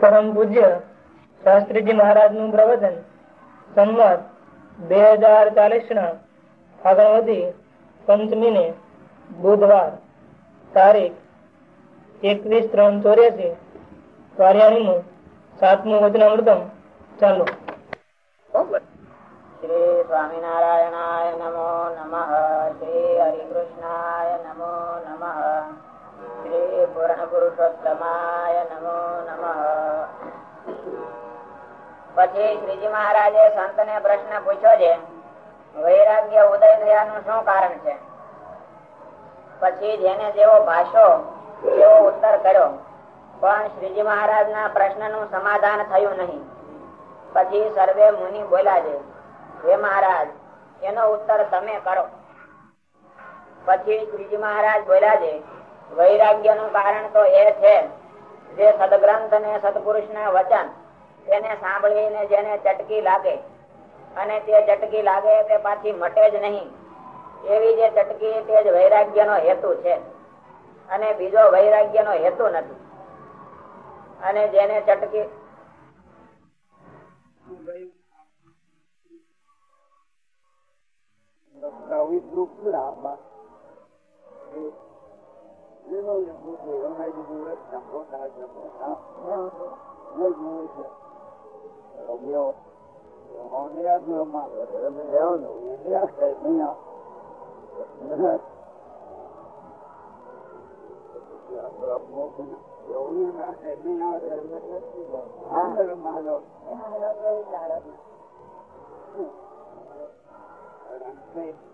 પરમ પૂજ્ય શાસ્ત્રીજી મહારાજનું પ્રવચન સંવત બે હજાર ચાલીસ ના આગળ પંચમી ને બુધવાર તારીખ એકવીસ ત્રણ ચોર્યાસી કાર્યાણી નું સાતમું વચનામૃતમ ચાલો. શ્રી સ્વામિનારાયણાય નમો નમઃ, શ્રી હરિકૃષ્ણાય નમો નમઃ. શ્રીજી મહારાજે પ્રશ્ન પૂછ્યો વૈરાગ્ય ઉદય થયાનું શું કારણ છે? પછી જેને જેવો ભાષો તેવો ઉત્તર કર્યો, પણ શ્રીજી મહારાજ ના પ્રશ્નનું સમાધાન થયું નહીં. પછી સર્વે મુનિ બોલ્યા છે, હે મહારાજ, એનો ઉત્તર તમે કરો. પછી શ્રીજી મહારાજ બોલ્યા છે વૈરાગ્યનું કારણ તો એ છે જે સદગ્રંથ ને સદપુરુષ ના વચન તેને સાંભળીને જેને ચટકી લાગે. અને તે ચટકી લાગે તે પાછી મટે જ નહીં. એવી જે ચટકી તે જ વૈરાગ્ય નો હેતુ છે. અને બીજો વૈરાગ્ય નો હેતુ નથી. અને જેને ચટકી 일본 정부도 연합이구를 잡고 나가고 나가고 어며 어디야 그마 어디야 어디야 그냐 Thank you.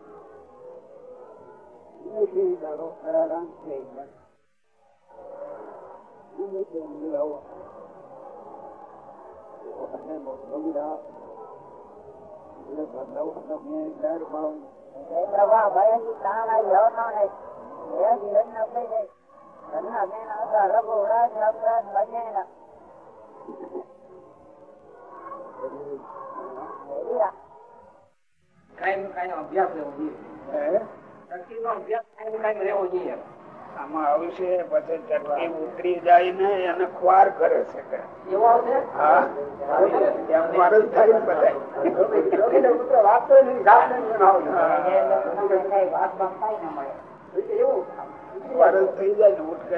ભજેન કાયમ કાયમ અભ્યાસ લેવો જોઈએ શક્તિ નો અભ્યાસ કાયમ કાયમ લેવો જોઈએ આમાં આવશે પછી ચટકી ઉતરી જાય ને એને ખ્વાર કરે છે કે. એવો આવશે હા એમ ખ્વાર જ થાય ને બધાય. વાત તો નહીં જાત નહીં આવશે વાત બનતાય ન મળે એવું ખ્વાર જ થઈ જાય ને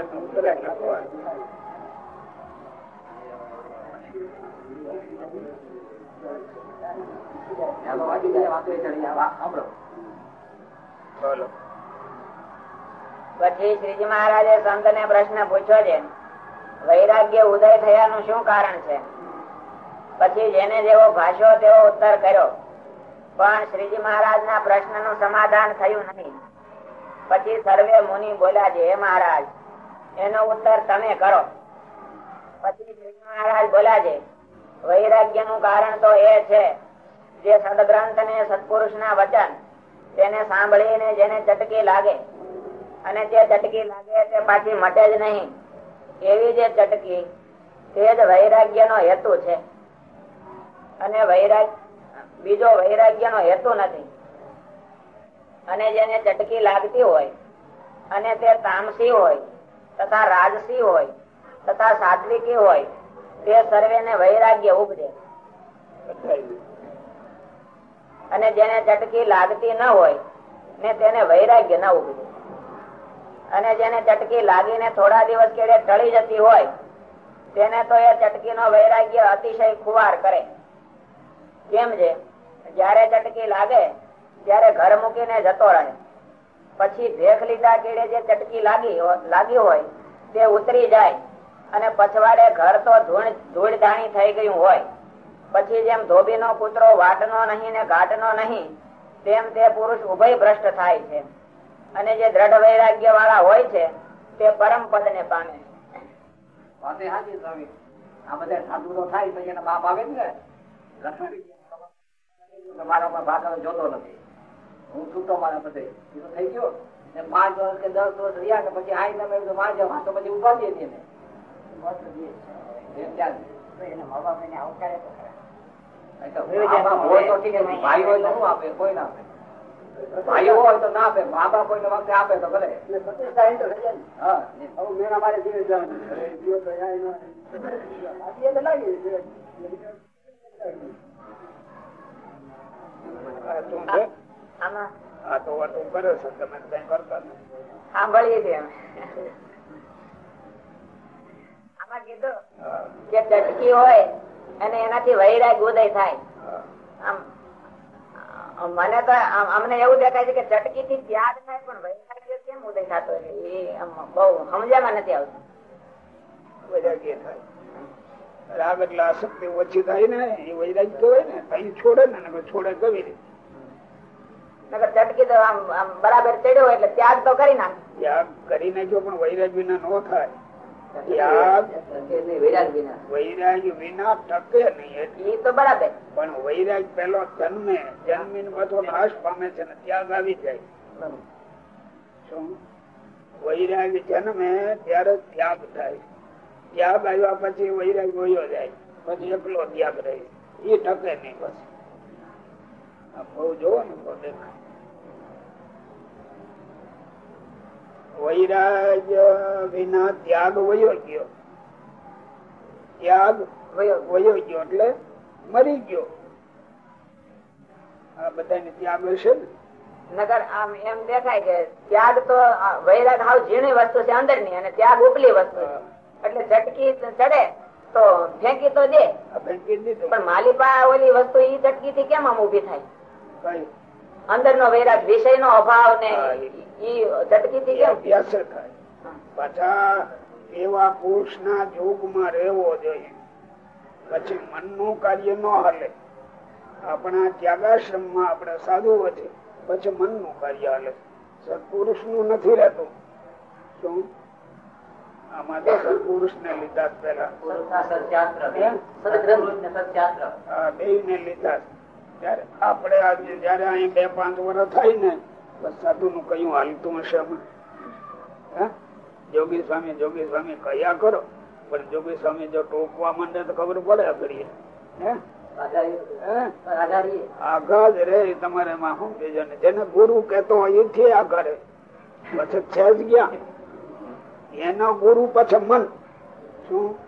ને ઉતરે ને ખ્વાર. ચાલો વાંચી જાય વાતો એ ચડી જાય સાંભળો બોલો પછી શ્રીજી મહારાજે સંત ને પ્રશ્ન પૂછ્યો છે, વૈરાગ્ય ઉદય થયાનું શું કારણ છે? પછી જેને જેવો ભાષ્યો તેવો ઉત્તર કર્યો, પણ શ્રીજી મહારાજ ના પ્રશ્નનું સમાધાન થયું નહીં. પછી સર્વે મુનિ બોલ્યા છે, હે મહારાજ, એનો ઉત્તર તમે કરો. પછી શ્રીજી મહારાજ બોલ્યા છે વૈરાગ્યનું કારણ તો એ છે જે સદગ્રંથ ને સત્પુરુષ ના વચન, તેને સાંભળીને જેને ચટકી લાગે અને જે ચટકી લાગે તે પાછી મટે જ નહીં. એવી જે ચટકી તે જ વૈરાગ્ય હેતુ છે. અને વૈરાગ, બીજો વૈરાગ્ય નો હેતુ નથી. અને જેને ચટકી લાગતી હોય અને તે તામસી હોય તથા રાજસી હોય તથા સાત્વિકી હોય તે સર્વે વૈરાગ્ય ઉપજે. અને જેને ચટકી લાગતી ન હોય ને તેને વૈરાગ્ય ન ઉપજે. અને જેને ચટકી લાગીને થોડા દિવસ કેડે ટળી જતી હોય, તેને તો એ ચટકી નો વૈરાગ્ય અતિશય ખુવાર કરે. કેમ છે? જયારે ચટકી લાગે, ત્યારે ઘર મૂકીને જતો રહે. પછી ભેખ લીધા કેડે જે ચટકી લાગી લાગી હોય, તે ઉતરી જાય. અને પછવાડે ઘર તો ધૂળ ધૂળ ધાણી થઈ ગયું હોય. પછી જેમ ધોબીનો કૂતરો વાટનો નહીં ને ઘાટનો નહીં, તેમ તે પુરુષ ઉભય ભ્રષ્ટ થાય છે. અને જે દ્રઢ વૈરાગ્ય વાળા હોય છે તે પરમ પદ ને પામે સાચી આ બધા સાધુ તો થાય પછી એના બાપ આવે ને. લખાવી મારા પર ભાગ જોતો નથી. હું છૂટો મારા બધે. એ તો થઈ ગયો. ને પાંચ વર્ષ કે દસ વર્ષ રહ્યા કે પછી આઈ તમે તો વાં તો પછી ઊભા દે ને એમ ત્યાં અહીં તો આ બાપ હોય તો ઠીક છે, ભાઈ હોય તો શું આપે? કોઈ ના આપે. ભાઈઓ હોય તો ના આપે મા બાપ હોય વખતે આપે તો ભલે. કઈ કરતા સાંભળીએ છીએ આમાં કીધું કે ચટકી હોય અને એનાથી વૈરાગ ઉદય થાય. આમ મને તો અમને એવું દેખાય છે કે ચટકી થી ત્યાગ થાય પણ વૈરાગ્ય કેમ ઉદય થતો એ બહુ સમજવામાં નથી આવતું. વૈરાગ્ય થાય. રાગ એટલે આસક્તિ ઓછી થાય ને એ વૈરાગ કહેવાય ને અહીં છોડે ને છોડે કવી રીતે. ચટકી તો આમ બરાબર ચડ્યો હોય એટલે ત્યાગ તો કરી નાખ. ત્યાગ કરી નાખ્યો પણ વૈરાગ વિના નો થાય. વૈરાગ વિના. ટકે નહીં એ. તો બરાબર. પણ વૈરાગ પેલો જન્મે જન્મીને બધો નાશ પામે છે ને ત્યાગ આવી જાય. શું? વૈરાગ જન્મે ત્યારે ત્યાગ થાય. ત્યાગ આવ્યા પછી વૈરાગ વયો જાય. પછી એકલો ત્યાગ રહે. એ ટકે નહીં. પછી બહુ જોવો ને બહુ દેખાય. વૈરાગ વિના ત્યાગ વયો ગયો. ત્યાગ વયો ગયો એટલે મરી ગયો. આ બધાને ત્યાગ હશે ને? નગર આમ એમ દેખાય કે ત્યાગ તો વૈરાગ હાવ ઝીણી વસ્તુ છે અંદરની અને ત્યાગ ઉપલી વસ્તુ એટલે ચટકી ચડે તો ફેંકી તો દે. ફેંકી દીધું. પણ માલિપા ઓલી વસ્તુ ઈ ચટકી થી કેમ આમ ઊભી થાય? કઈ અંદર નો વૈરાગ વિષય નો અભાવ ને હા, ઈ ચટકી થી કેમ? અભ્યાસ થાય. પાછા એવા પુરુષ ના જોગમાં રહેવો જોઈએ. પછી મનનું કાર્ય ન હાલે. આપણા ત્યાગાશ્રમમાં આપણે સાધુ છે પછી મનનું કાર્ય હાલે. સત્પુરુષનું નથી રહેતું. શું? આમાં તો સત્પુરુષ ને લીધા સત્યાત્ર પેલા આ બે ને લીધા ત્યારે આપણે આજે જયારે અહીં બે પાંચ વર્ષ થાય ને સાધુ નું કયું હાલતું હશે? જોગી સ્વામી જોગી સ્વામી, કયા કરો? પણ જોગી સ્વામી જો ટોકવા માંડે તો ખબર પડે હે? આઘાત રે તમારે શું કેજો ને? જેને ગુરુ કેતો હોય એથી આઘા રે. પછી છે જ ગયા. એનો ગુરુ પછી મન. શું?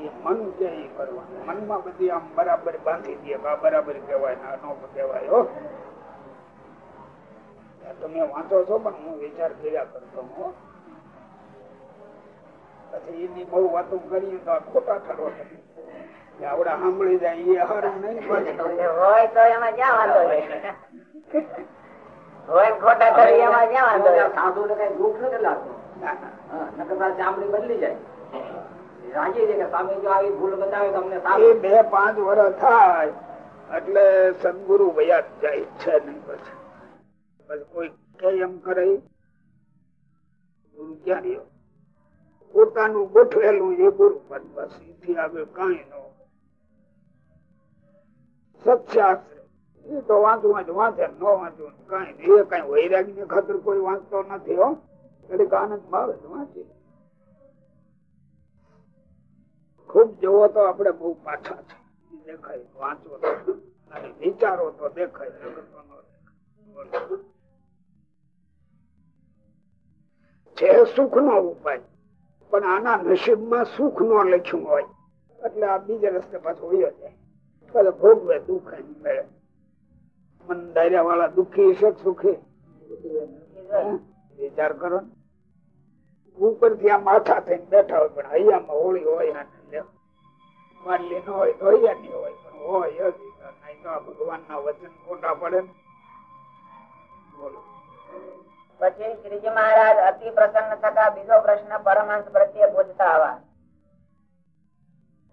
એ મન કે એ કરવાનું. મનમાં બધી આમ બરાબર બાંધી દે આ બરાબર કહેવાય ને આ નો કહેવાય હો. તમે વાંચો છો પણ હું વિચાર કર્યા કરતો હું પછી એની બહુ વાતો કરીએ તો ખોટા ઠરો આવડા સાંભળી જાય એ હારું નહીં હોય તો એમાં ક્યાં વાંધો છે? હોય ખોટા કરી એમાં ક્યાં વાંધો છે? સાધુ ને કઈ દુઃખ નથી લાગતું? ચામડી બદલી જાય. એ બે પાંચ વર્ષ થાય, એટલે સદગુરુ વયા જાય છે નહીં પછી. કોઈ એમ કરે, ગુરુ ક્યાં રહ્યો? પોતાનું ગોઠવેલું એ ગુરુ પદ બસ એથી આગળ કઈ ન સત્શાસ્ત્ર. એ તો વાંચવું જ વાંચે, ન વાંચવું કઈ. એ કઈ વૈરાગની ખાતર કોઈ વાંચતો નથી, હો. એટલે આનંદ ભાવે વાંચી. ખૂબ જોવો તો આપણે બહુ પાછા છે. દેખાય વાંચવો અને વિચારો તો દેખાય. છે સુખ નો ઉપાય. પણ આના નસીબમાં સુખ નો લખ્યું હોય. એટલે આ બીજા રસ્તે પાછો વયો જાય. પછી ભોગવે દુઃખ મેળે. મન ડાયરા વાળા દુઃખી છે સુખી? વિચાર કરો ને. ઉપરથી આ માથા થઈને બેઠા હોય, પણ હૈયામાં હોળી હોય લે. માનલી પછી શ્રીજી મહારાજ અતિ પ્રસન્ન થતા બીજો પ્રશ્ન પરમહંસ પ્રત્યે પૂછતા આવા.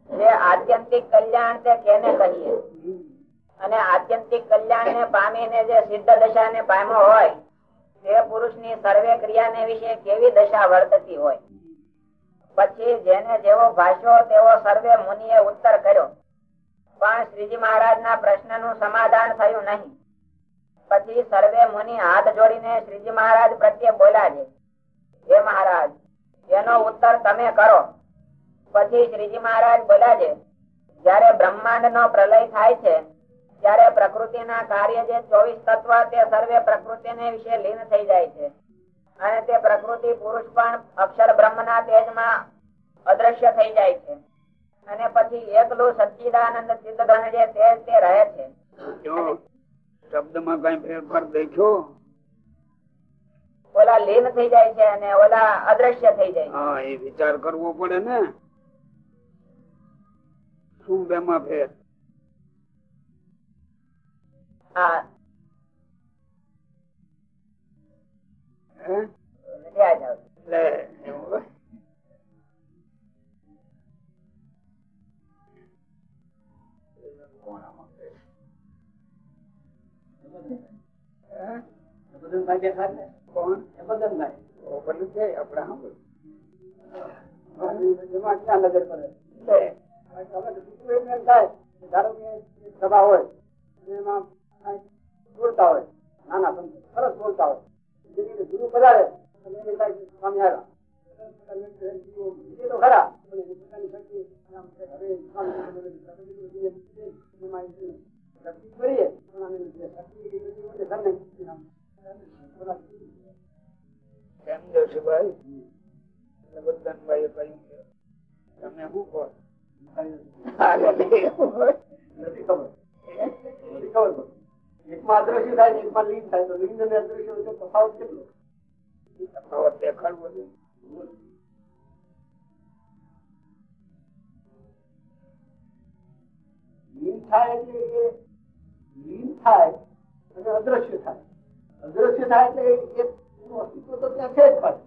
જે આત્યંતિક કલ્યાણ તે કેને કહીએ? અને આત્યંતિક કલ્યાણ ને પામીને જે સિદ્ધ દશા ને પામ્યો હોય, તે પુરુષની સર્વે ક્રિયા ને વિશે કેવી દશા વર્તતી હોય? પછી જેને જેવો ભાષ્યો તેવો સર્વે મુનિએ ઉત્તર કર્યો. પણ શ્રીજી મહારાજ ના પ્રશ્નનું સમાધાન થયું નહીં. પછી સર્વે મુનિ હાથ જોડીને શ્રીજી મહારાજ પ્રત્યે બોલ્યા છે, હે મહારાજ, એનો ઉત્તર તમે કરો. પછી શ્રીજી મહારાજ બોલ્યા છે, જયારે બ્રહ્માંડ નો પ્રલય થાય છે, ત્યારે પ્રકૃતિના કાર્ય જે ચોવીસ તત્વ તે સર્વે પ્રકૃતિને વિશે લીન થઈ જાય છે. અને તે પ્રકૃતિ પુરુષ પણ અક્ષર બ્રહ્મના તેજમાં અદ્રશ્ય થઈ જાય છે. અને પછી એકલું સચ્ચિદાનંદ ગણ જે તેજ તે રહે છે. શબ્દમાં કઈ ફેરફાર દેખ્યો? ઓલા લીન થઈ જાય છે અને ઓલા અદ્રશ્ય થઈ જાય હા એ વિચાર કરવો પડે ને. શું બેમાં ફેર? હા બધું ભાઈ ને કોણ એ બધું ભાઈ છે આપણે સાંભળ્યું. ક્યાં નજર પડે લે. હવે તો બીજું એમ એમ થાય ધારો કે એક સભા હોય એમાં બોલતા હોય નાના સરસ બોલતા હોય ગુરુ પધારે સ્વામી આવ્યા તો ખરા. તમે શું કહો. નથી ખબર નથી ખબર. એકમાં અદ્રશ્ય થાય? ને એકમાં લીન થાય. તો લીન અને અદ્રશ્ય વચ્ચે તફાવત કેટલો? તફાવત દેખાડવો. લીન થાય એટલે લીન થાય અને અદ્રશ્ય થાય. અદ્રશ્ય થાય એટલે એક અસ્તિત્વ તો ત્યાં છે જ પાછું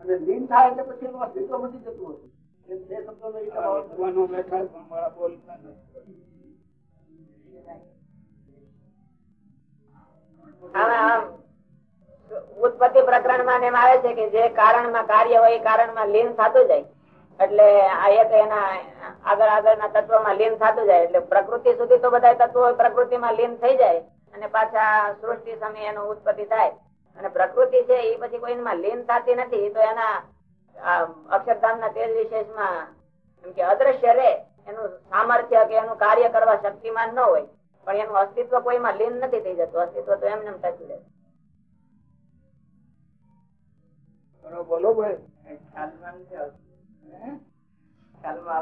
અને લીન થાય એટલે પછી એનું અસ્તિત્વ મટી જતું હતું એ આ તફાવત વિદ્વાનો બેઠા મારા બોલતા નથી. ઉત્પત્તિ પ્રકરણમાં એમ આવે છે કે જે કારણમાં કાર્ય હોય એ કારણમાં લીન થતું જાય. એટલે આ એક એના આગળ આગળના તત્વમાં લીન થતું જાય. એટલે પ્રકૃતિ સુધી તો બધા તત્વો પ્રકૃતિમાં લીન થઈ જાય અને પાછા સૃષ્ટિ સમય એનું ઉત્પત્તિ થાય. અને પ્રકૃતિ છે એ પછી કોઈમાં લીન થતી નથી તો એના અક્ષરધામ ના તેજ વિશેષમાં એમ કે અદ્રશ્ય રે એનું સામર્થ્ય કે એનું કાર્ય કરવા શક્તિમાન ન હોય. પણ એનું અસ્તિત્વ કોઈમાં લીન નથી થઈ જતું. અસ્તિત્વ તો એમને ટકી જાય. બોલો, ભાઈ. ખ્યાલમાં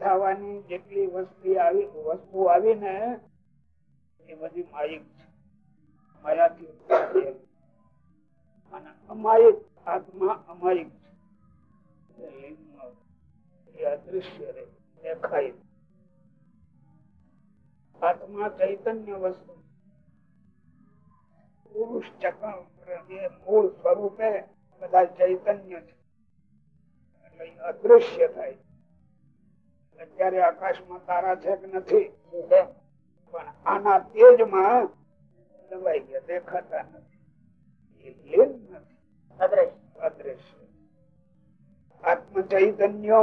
થવાની જેટલી વસ્તુ આવી વસ્તુ આવી ને એ બધી માયિક છે. માયાથી. અને અમાયિક આત્મા આત્મા ચૈતન્ય છે. એટલે અદૃશ્ય થાય. અત્યારે આકાશમાં તારા છે કે નથી? પણ આના તેજમાં દબાઈ ગયા, દેખાતા નથી. અદ્રશ્ય. અદ્રશ્ય. આત્મ ચૈતન્ય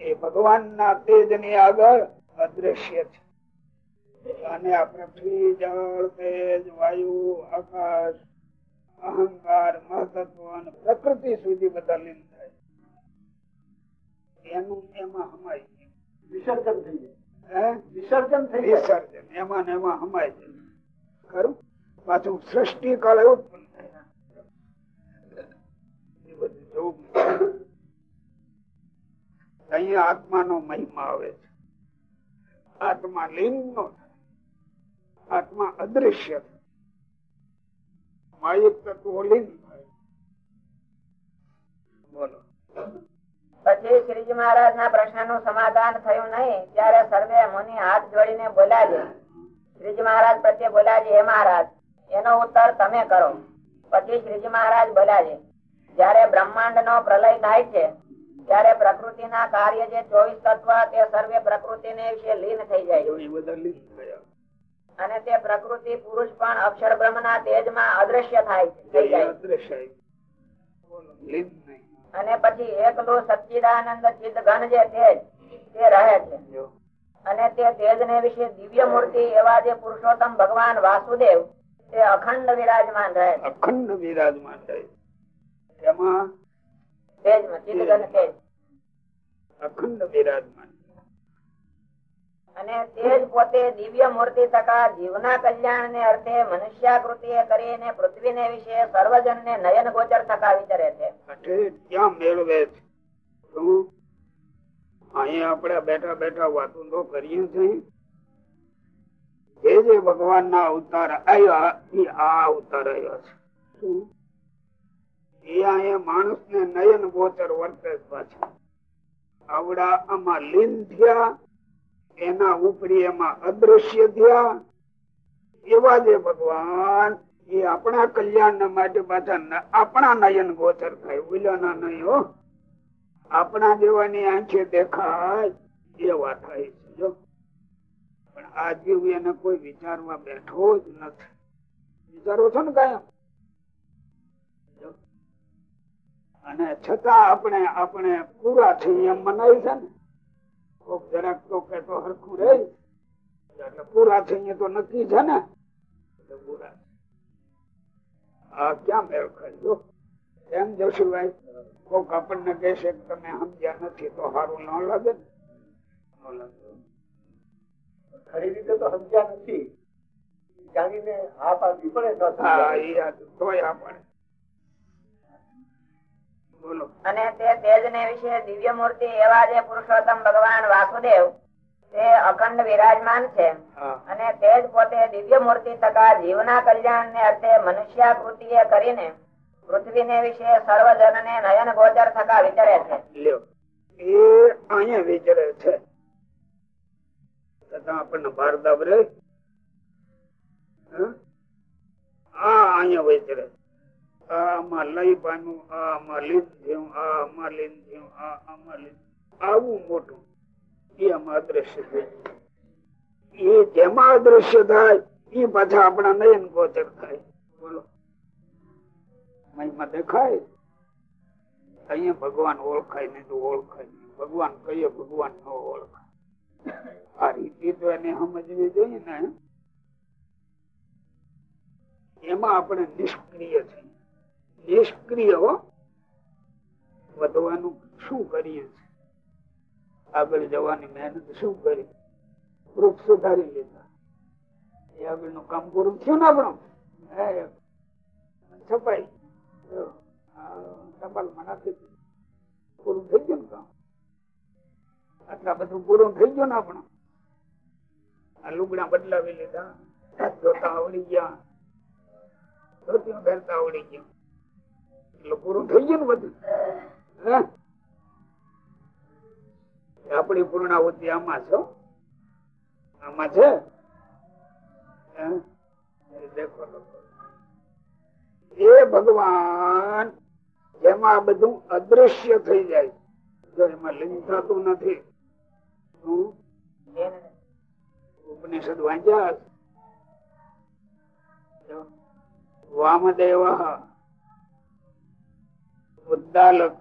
એ ભગવાન ના તેજની આગળ અદ્રશ્ય છે. અને આ પૃથ્વી જળ તેજ વાયુ આકાશ અહંકાર મહત્વ પ્રકૃતિ સુધી બધા લીન થાય. એનું એમાં હમાય વિસર્જન થઈ જાય. વિસર્જન થઈ જાય. વિસર્જન. એમાં એમાં હમાય છે. ખરું? પાછું સૃષ્ટિ કાળે ઉત્પન્ન જોવું અહીંયા આત્માનો મહિમા આવે છે. આત્મા લીન આત્મા અદ્રશ્ય થાય. તત્વો લીન બોલો. પછી શ્રીજી મહારાજ ના પ્રશ્નનું સમાધાન થયું નહીં, ત્યારે સર્વે મુનિ હાથ જોડીને બોલાજે. શ્રીજી મહારાજ પ્રત્યે બોલાજે, હે મહારાજ, એનો ઉત્તર તમે કરો. પછી શ્રીજી મહારાજ બોલ્યા છે જયારે બ્રહ્માંડ નો પ્રલય થાય છે ત્યારે પ્રકૃતિના કાર્ય જે ચોવીસ તત્વ તે સર્વે પ્રકૃતિને વિશે લીન થઈ જાય છે. અને તે પ્રકૃતિ પુરુષ પણ અક્ષર બ્રહ્મ ના તેજમાં અદ્રશ્ય થાય થઈ જાય છે. અને પછી એકલું સચ્ચિદાનંદ ચિત્ત ઘન જે તેજ તે રહે છે. અને તે તેજ ને વિશે દિવ્ય મૂર્તિ એવા જે પુરુષોત્તમ ભગવાન વાસુદેવ તે અખંડ વિરાજમાન રહે અખંડ વિરાજમાન રહે એમાં અખંડ અને તેજ પોતે દિવ્ય મૂર્તિ તથા જીવના કલ્યાણ ને અર્થે મનુષ્યાકૃતિ કરીને પૃથ્વી ને વિશે સર્વજન ને નયન ગોચર થતા વિચારે છે. ક્યાં મેળવે છે. અહીંયા આપણે બેઠા બેઠા વાતો તો કરીએ છીએ. જે જે ભગવાન ના અવતાર આવ્યા એ આ અવતાર આવ્યા છે. એ માણસ ને નયન ગોચર વર્તે પાછા. આવડા આમાં લીન થયા, એના ઉપરી એમાં અદ્રશ્ય થયા. એવા જે ભગવાન, એ આપણા કલ્યાણ માટે પાછા આપણા નયન ગોચર થાય ઓલાના નહીં હો. આપણા જેવાની આંખે દેખાય, એવા થાય છે, જો. પણ આ જીવ એને કોઈ વિચારવા બેઠો જ નથી. વિચારો છો ને કાયમ? અને છતાં આપણે આપણે પૂરા થઈ એમ મનાય છે ને, કોક જરાક તો કે તો હરખું રહે. એટલે પૂરા થઈ તો નક્કી છે ને. એટલે પૂરા. આ ક્યાં મેળ ખાયો? એમ જશુભાઈ કોક આપણને કહેશે કે તમે સમજ્યા નથી તો સારું ન લાગે ને. ખરી રીતે તો સમજ્યા નથી. જાણીને હા પાડવી પડે તોય આપણે બોલો. અને તે તેજ ને વિશે દિવ્ય મૂર્તિ એવા જે પુરુષોત્તમ ભગવાન વાસુદેવ તે અખંડ વિરાજમાન છે. અને તેજ પોતે દિવ્ય મૂર્તિ તથા જીવના કલ્યાણ ને અર્થે મનુષ્યાકૃતિ કરીને પૃથ્વી ને વિશે સર્વજન ને નયન ગોચર થકા વિચરે છે. એ અહીંયા વિચરે છે. આપણને ભારદાબ રે આમાં લઈ પામ્યું આ આમાં લીન થયું આ આમાં થયું આ આમાં આવું મોટું એ આમાં અદ્રશ્ય થાય એ જેમાં અદ્રશ્ય થાય, એ પાછા આપણા નયન ગોચર થાય. બોલો. મહિમા દેખાય. અહીંયા ભગવાન ઓળખાય નહીં તો ઓળખાય નહીં. ભગવાન કહીએ ભગવાન ન ઓળખાય. આ રીતિ તો એને સમજવી જોઈએ ને. એમાં આપણે નિષ્ક્રિય છીએ. નિષ્ક્રિય. વધવાનું શું કરીએ આગળ જવાની મહેનત શું કરી? વૃક્ષ સુધારી લીધા. એ આગળનું કામ પૂરું થયું ને આપણું? છપાઈ. ટપાલમાં નાખી. પૂરું થઈ ગયું ને કામ? આટલા બધું પૂરું થઈ ગયું ને આપણું? આ લુગડા બદલાવી લીધા. ધોતા આવડી ગયા. ધોતી પહેરતા આવડી ગયા. એટલે પૂરું થઈ ગયું બધું? આપણી પૂર્ણાવૃત્તિ આમાં છો આમાં છે? દેખો એ ભગવાન જેમાં બધું અદ્રશ્ય થઈ જાય જો એમાં લિંગ થતું નથી? ઉપનિષદ વાંચ્યા? વામદેવ ઉદ્દાલક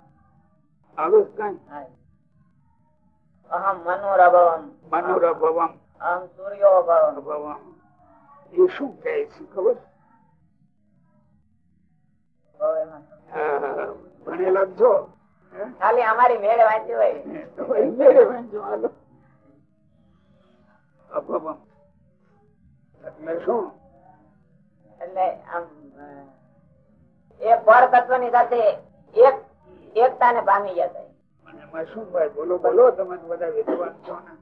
આવે કઈ? અહમ મનુરભવમ મનુરભવમ અહમ સૂર્યો ભવમ ભવમ એ શું કહે છે ખબર? ભણેલા છો? ખાલી અમારી મેળ વાંચી હોય. ભાઈ વાંચો હાલો. એટલે શું? એટલે આમ એ પર તત્વની સાથે એક એકતા ને પામી જતા એમાં શું ભાઈ? બોલો બોલો તમે બધા વિદ્વાન છો ને.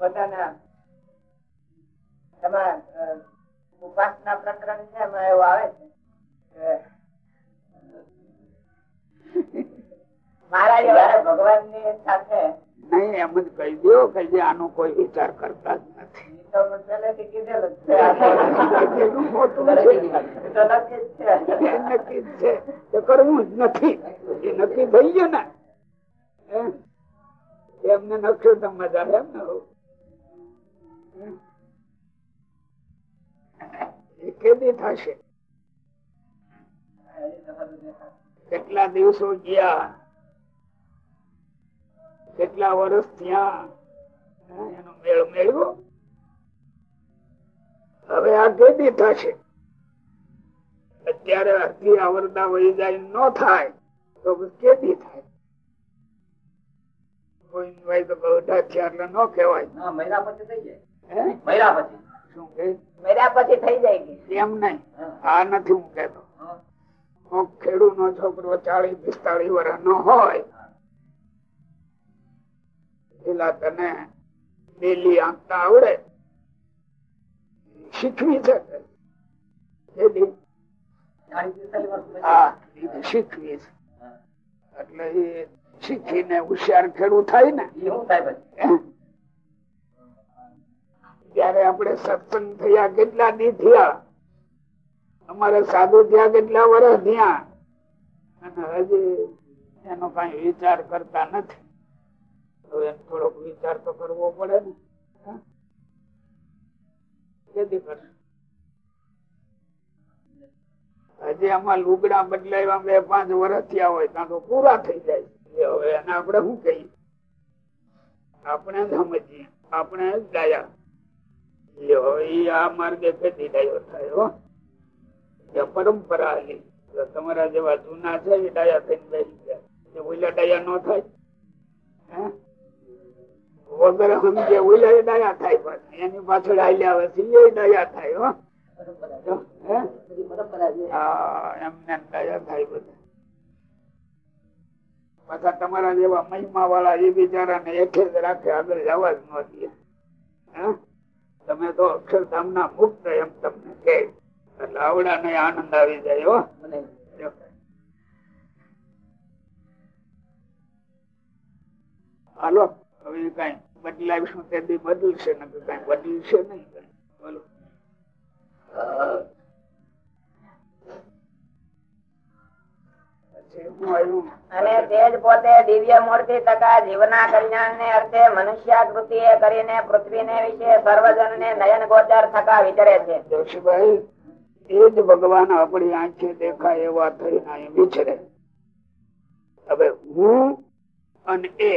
બધાના અ, ઉપાસના પ્રકરણ છે એમાં એવું આવે છે મહારાજ ભગવાનની સાથે નહીં, એમ જ કહી દો કે જે આનો કોઈ વિચાર કરતા જ નથી. નક્કી જ છે એ નક્કી જ છે તે? એમને મજા એમ ને હે? એ કેદી થશે? કેટલા દિવસો ગયા? કેટલા વર્ષ ત્યાં એનો મેળ મેળવો. હવે આ કેદી થશે? અત્યારે અર્ધી આવરતા વહી જાય ન થાય તો કેદી થાય? કોઈ ભાઈ તો ગૌઢા એટલે ન કહેવાય. મહિના પછી થઈ જાય. હે? મહિના પછી શું કે મેર્યા પછી થઈ જાય એમ નહીં. આ નથી હું કેતો ખેડૂત નો છોકરો ચાલીસ પિસ્તાળીસ વર્ષ નો હોય પેલા તને ડેલી આંકતા આવડે શીખવી છે કે? એદી? હા એ શીખવી છે. એટલે એ શીખીને હોશિયાર ખેડૂત થાય ને. ત્યારે આપણે સત્સંગ થયા કેટલા દી થયા? અમારે સાધુ થયા કેટલા વર્ષ થયા? અને હજી એનો કઈ વિચાર કરતા નથી. તો એમ થોડોક વિચાર તો કરવો પડે ને? કેદી કરશું? હજી આમાં લુગડા બદલાવ્યા બે પાંચ વર્ષ થયા હોય, ત્યાં તો પૂરા થઈ જાય. હવે એને આપણે શું કહીએ? આપણે સમજીએ, આપણે ઈ આ માર્ગે ખેતી ડાયો થાય એ પરંપરા હતી તમારા જેવા જૂના છે, એ ડાયા થઈને બેસી ગયા. ઓલા ડાયા નો થાય. હે? વગર સમજે ઉલય દયા થાય પણ એની પાછળ હાલ્યા છે એ ડાયા થાય હો. એમને એમ ડાયા થાય બધા. પાછા તમારા જેવા મહિમા વાળા એ બિચારા ને એકે જ રાખે આગળ જવા જ ન દે. હે? તમે તો અક્ષરધામ ના મુક્ત એમ તમને કે એટલે આવડા ને આનંદ આવી જાય હો. હાલો હવે કઈ બદલાવીશું તે બી બદલશે ને કઈ બદલશે નહીં. બોલો. અને તે જ પોતે દિવ્ય મૂર્તિ તથા જીવના કલ્યાણ ને અર્થે મનુષ્યાકૃતિ એ કરીને પૃથ્વી વિશે સર્વજન ને નયન ગોચર થકા વિચરે છે. જોશીભાઈ એ જ ભગવાન આપણી આંખે દેખાય એવા થઈને વિચરે. હવે હું અને એ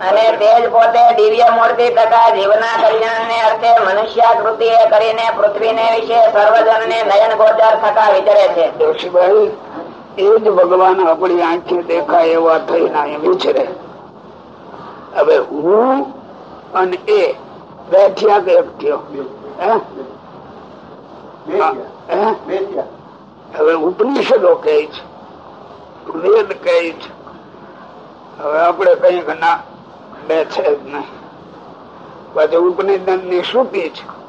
અને તેજ પોતે દિવ્ય મૂર્તિ તથા જીવના કલ્યાણ ને અર્થે મનુષ્યાકૃતિ એ કરીને પૃથ્વી ને વિશે સર્વજન ને નયન ગોચર થતા વિચરે છે. એ જ ભગવાન આપણી આંખે દેખાય એવા થઈને વિચરે. હવે હું અને એ બેઠ્યા કે એક થયો. હે? હે? હવે ઉપનિષદો કહે છે, વેદ કહે છે. હવે આપણે કંઈક ના બે છે જ નહીં. પછી ઉપનિષદની શ્રુતિ છે.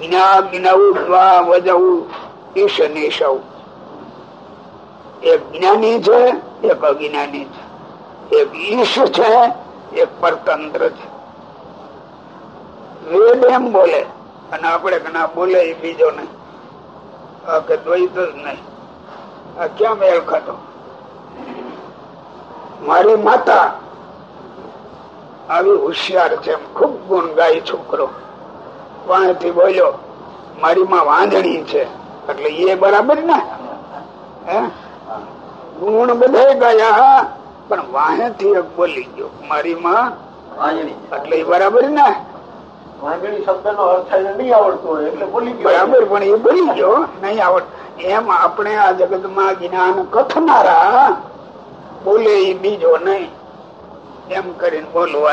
જ્ઞા જ્ઞાવું દ્વા વજવું ઈશ નિશવ એક જ્ઞાની છે, એક અજ્ઞાની છે. એક ઈશ છે, એક પરતંત્ર છે. વેદ એમ બોલે, અને આપણે ઘણા બોલે એ બીજો નહીં. દ્વૈત જ નહીં. આ ક્યાં મેળ ખાતો? મારી માતા આવી હોશિયાર છે ખૂબ ગુણ ગાય છોકરો. પાસેથી બોલ્યો મારી માં વાંધણી છે. એટલે એ બરાબર ને? ગુણ બધા ગયા પણ વાહેથી એક બોલી ગયો મારી માં એટલે એ બરાબર ને? બોલવા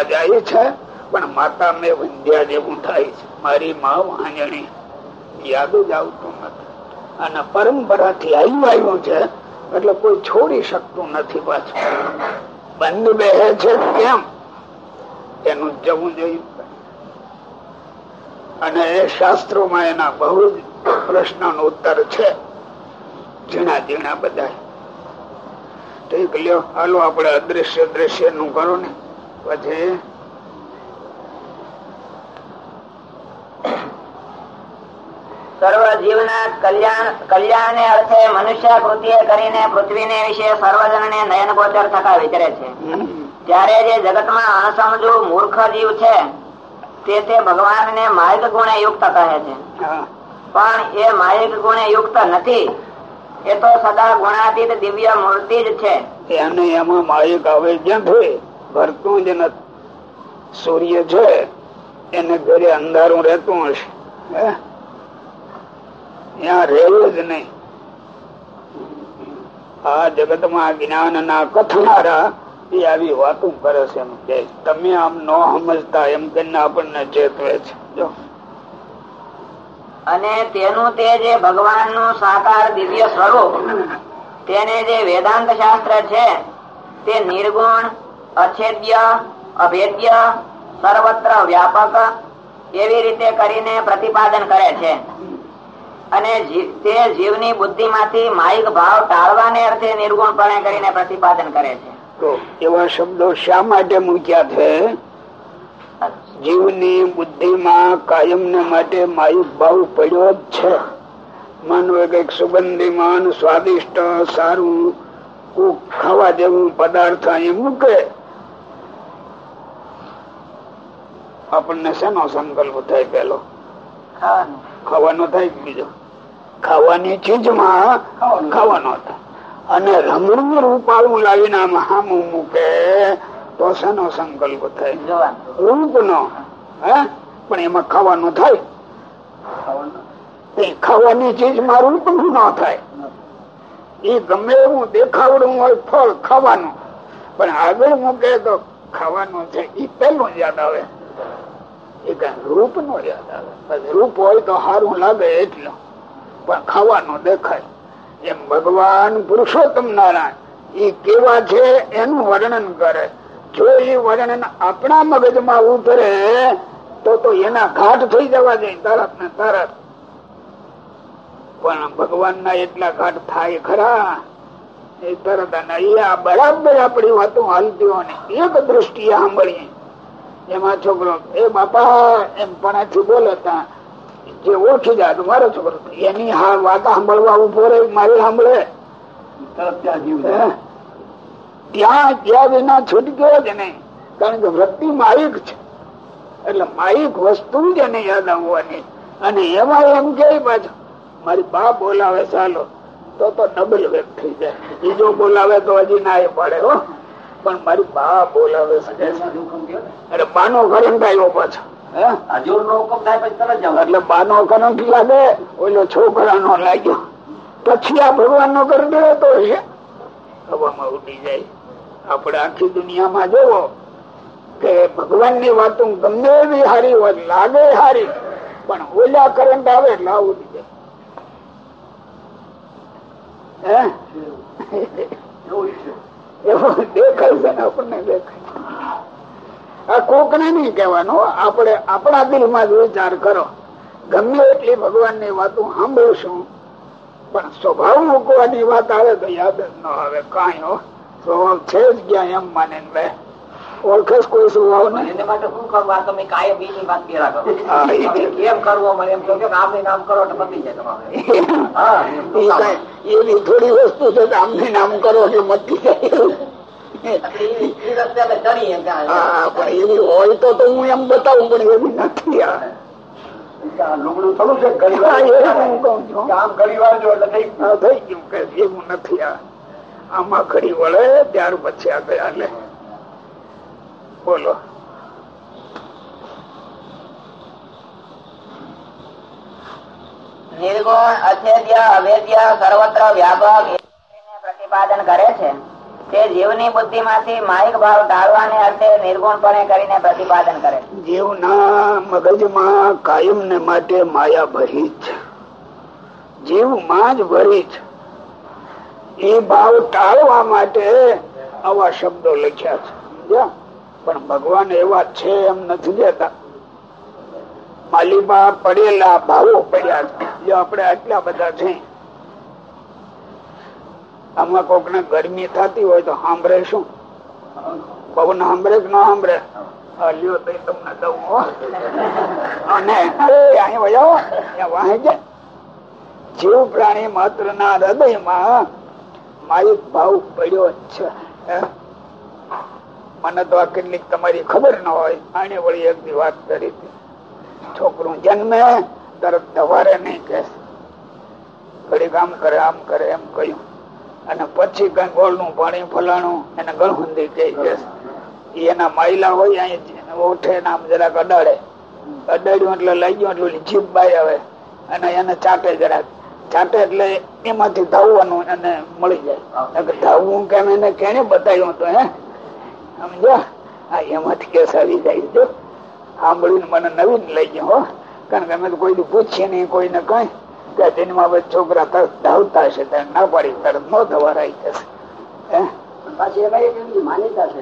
જાય છે, પણ માતા મેં વંધ્યા જેવું થાય છે. મારી મા વાંજણી, યાદ જ આવતું નથી. અને પરંપરાથી આવ્યું આવ્યું છે, એટલે કોઈ છોડી શકતું નથી પાછું. બંધ બેહે છે, કેમ? એનું જવું જોઈએ. અને એ શાસ્ત્રોમાં એના બહુ જ પ્રશ્ન ઉત્તર છે. ઝીણા ઝીણા બધા ઠીક લ્યો હાલો આપણે અદ્રશ્ય દ્રશ્યનું કરો ને. પછી સર્વ જીવના કલ્યાણ કલ્યાણ અર્થે મનુષ્યાકૃતિ એ કરીને પૃથ્વીને વિશે સર્વજન ને નયન ગોચર થતા વિચરે છે. ત્યારે જે જગતમાં અણસમજુ મૂર્ખ જીવ છે તે તે ભગવાન ને માર્ગ ગુણે યુક્ત કહે છે. પણ એ માર્ગ ગુણે યુક્ત નથી. એ તો સદા ગુણાતીત દિવ્ય મૂર્તિ જ છે. એને એમાં માયક આવે ક્યાંથી ભરતું જ નથી. સૂર્ય છે એને ઘરે અંધારું રહેતું હશે. ત્યાં રહેવું જ નહીં. આ જગતમાં જ્ઞાન ના કથનારા એ આવી વાતું કરે છે એમ કે, તમે આમ ન સમજતા એમ કરીને આપણને ચેતવે છે. જો. અને તેનું તે જે ભગવાનનું સાકાર દિવ્ય સ્વરૂપ, તેને જે વેદાંત શાસ્ત્ર છે, તે નિર્ગુણ, અછેદ્ય, અભેદ્ય, સર્વત્ર વ્યાપક એવી રીતે કરીને પ્રતિપાદન કરે છે. અને તે જીવની બુદ્ધિ માંથી માહિક ભાવ ટાળવાને અર્થે નિર્ગુણપણે કરીને પ્રતિપાદન કરે છે. એવા શબ્દો શા માટે મૂક્યા છે? જીવની બુદ્ધિમાં કાયમ ને માટે માયુક ભાવ પડ્યો જ છે. માનવે કંઈક સુગંધીમાન સ્વાદિષ્ટ સારું ખાવા જેવું પદાર્થ અહીં મૂકે. આપણને શેનો સંકલ્પ થાય પેલો? ખાવાનો. થાય બીજો? ખાવાની ચીજમાં ખાવાનો થાય. અને રમણું રૂપાળું લાવીને આમાં હામું મૂકે તો શેનો સંકલ્પ થાય? રૂપ નો હે? પણ એમાં ખાવાનું થાય? ખાવાની. ચીજમાં રૂપનું ન થાય. એ ગમે એવું દેખાવડું હોય ફળ ખાવાનું. પણ આગળ મૂકે તો ખાવાનું છે એ પેલું યાદ આવે. એ રૂપ નો યાદ આવે. રૂપ હોય તો સારું લાગે એટલું. પણ ખાવાનું દેખાય. ભગવાન પુરુષોત્તમ નારાયણ. એ કેવા છે એનું વર્ણન કરે. જો એ વર્ણન આપણા મગજમાં ઉતરે, તો તો એના ઘાટ થઈ જવા જાય તરત ને તરત. પણ ભગવાન ના એટલા ઘાટ થાય ખરા. એ તરત એ બરાબર આપણી વાતો હાલતી એક દ્રષ્ટિએ સાંભળીએ. એમાં છોકરો, એ બાપા, એમ પણ બોલતા જે ઓળખી જાય મારો છોકરો એની હા વાત સાંભળવા ઊભો રે મારી સાંભળે. ત્યાં ગયા વિના છૂટક્યો જ નહીં. કારણ કે વૃત્તિ માલિક છે. એટલે માલિક વસ્તુ જ એને યાદ આવવાની. અને એમાં એમ કે પાછું મારી બા બોલાવે ચાલો. તો તો ડબલ વેગ થઈ જાય. બીજો બોલાવે તો હજી ના એ પડે હો. પણ મારી બા બોલાવે અરે બાનો કરંટ આવ્યો પાછો. એટલે બાનો કરંટ લાગે ઓલો છોકરા નો લાગ્યો. પછી આ ભગવાન નો કરંટ રહેતો હશે. હવામાં ઉડી જાય. આપણે આખી દુનિયામાં જોવો કે ભગવાનની વાતો ગમે એવી હારી હોય લાગે હારી પણ ઓલા કરંટ આવે એટલે આવું ઉડી જાય. એવું દેખાય છે આપણને દેખાય. આ કોક ને નહીં કહેવાનું આપણે આપણા દિલમાં જ વિચાર કરો. ગમે એટલી ભગવાનની વાતો સાંભળશું પણ સ્વભાવ મૂકવાની વાત આવે તો યાદ જ ન આવે કઈ સ્વભાવ છે જ ક્યાં એમ માને બે. ઓળખે કોઈ સ્વભાવ નહીં. એને માટે શું કરવું આ તમે કાયમ બીજી વાત પેલા કરો. કેમ કરવો મને એમ કહો કે આમ નામ કરો એટલે પતી જાય તમારે. એવી થોડી વસ્તુ છે આમને નામ કરો એટલે મતી જાય. એવી હોય તો હું એમ બતાવું પણ એવી નથી આ બોલો નિર્ગુણ અછેદ્ય અવેદ્ય સર્વત્ર વ્યાપક પ્રતિપાદન કરે છે. તે જીવની બુદ્ધિ માંથી માઇક ભાવ ટાળવાને અર્થે નિર્ગુણપણે કરીને પ્રતિપાદન કરે. જીવના મગજમાં કાયમ ને માટે માયા ભરી છે. જીવમાં જ ભરી છે એ ભાવ ટાળવા માટે આવા શબ્દો લખ્યા છે પણ ભગવાન એવા છે એમ નથી દેતા માલીમાં પડેલા ભાવો પડ્યા છે. જે આપણે આટલા બધા છે. આમાં કોક ને ગરમી થતી હોય તો સાંભળે શું? પવન સાંભળે કે ન સાંભળે? લ્યો તો તમને દઉં અને અહીં વયો વાહે જાય જીવ પ્રાણી માત્ર હૃદયમાં માયુક ભાવ પડ્યો છે મને તો આ કેટલીક તમારી ખબર ન હોય. આને વળી એક વાત કરી હતી. છોકરું જન્મે, તરત સવારે નહીં કે ઘડીક આમ કરે આમ કરે, એમ કહ્યું. અને પછી કઈ ગોળનું પાણી ફલાણું, એને ગળહુંદી કહી દે એના માયલા હોય અહીં ઓઠે નામ જરાક અડાડે. અડાડ્યું એટલે લઈ ગયો એટલે જીભ બાય આવે. અને એને ચાટે જરાક. ચાટે એટલે એમાંથી ધાવવાનું એને મળી જાય. ધાવવું કેમ એને કેને બતાવ્યું હતું, હે? સમજો? હા, એમાંથી કેસ આવી જાય, જો. સાંભળીને મને નવીન લઈ ગયો, હો. કારણ કે અમે તો કોઈ પૂછીએ નહીં, કોઈને કઈ. કે દિનમાં છોકરા ધાવતા હશે ત્યારે ના પાડી તરત ન થવા રહી જશે પાછી એમાં એક એવી માન્યતા છે.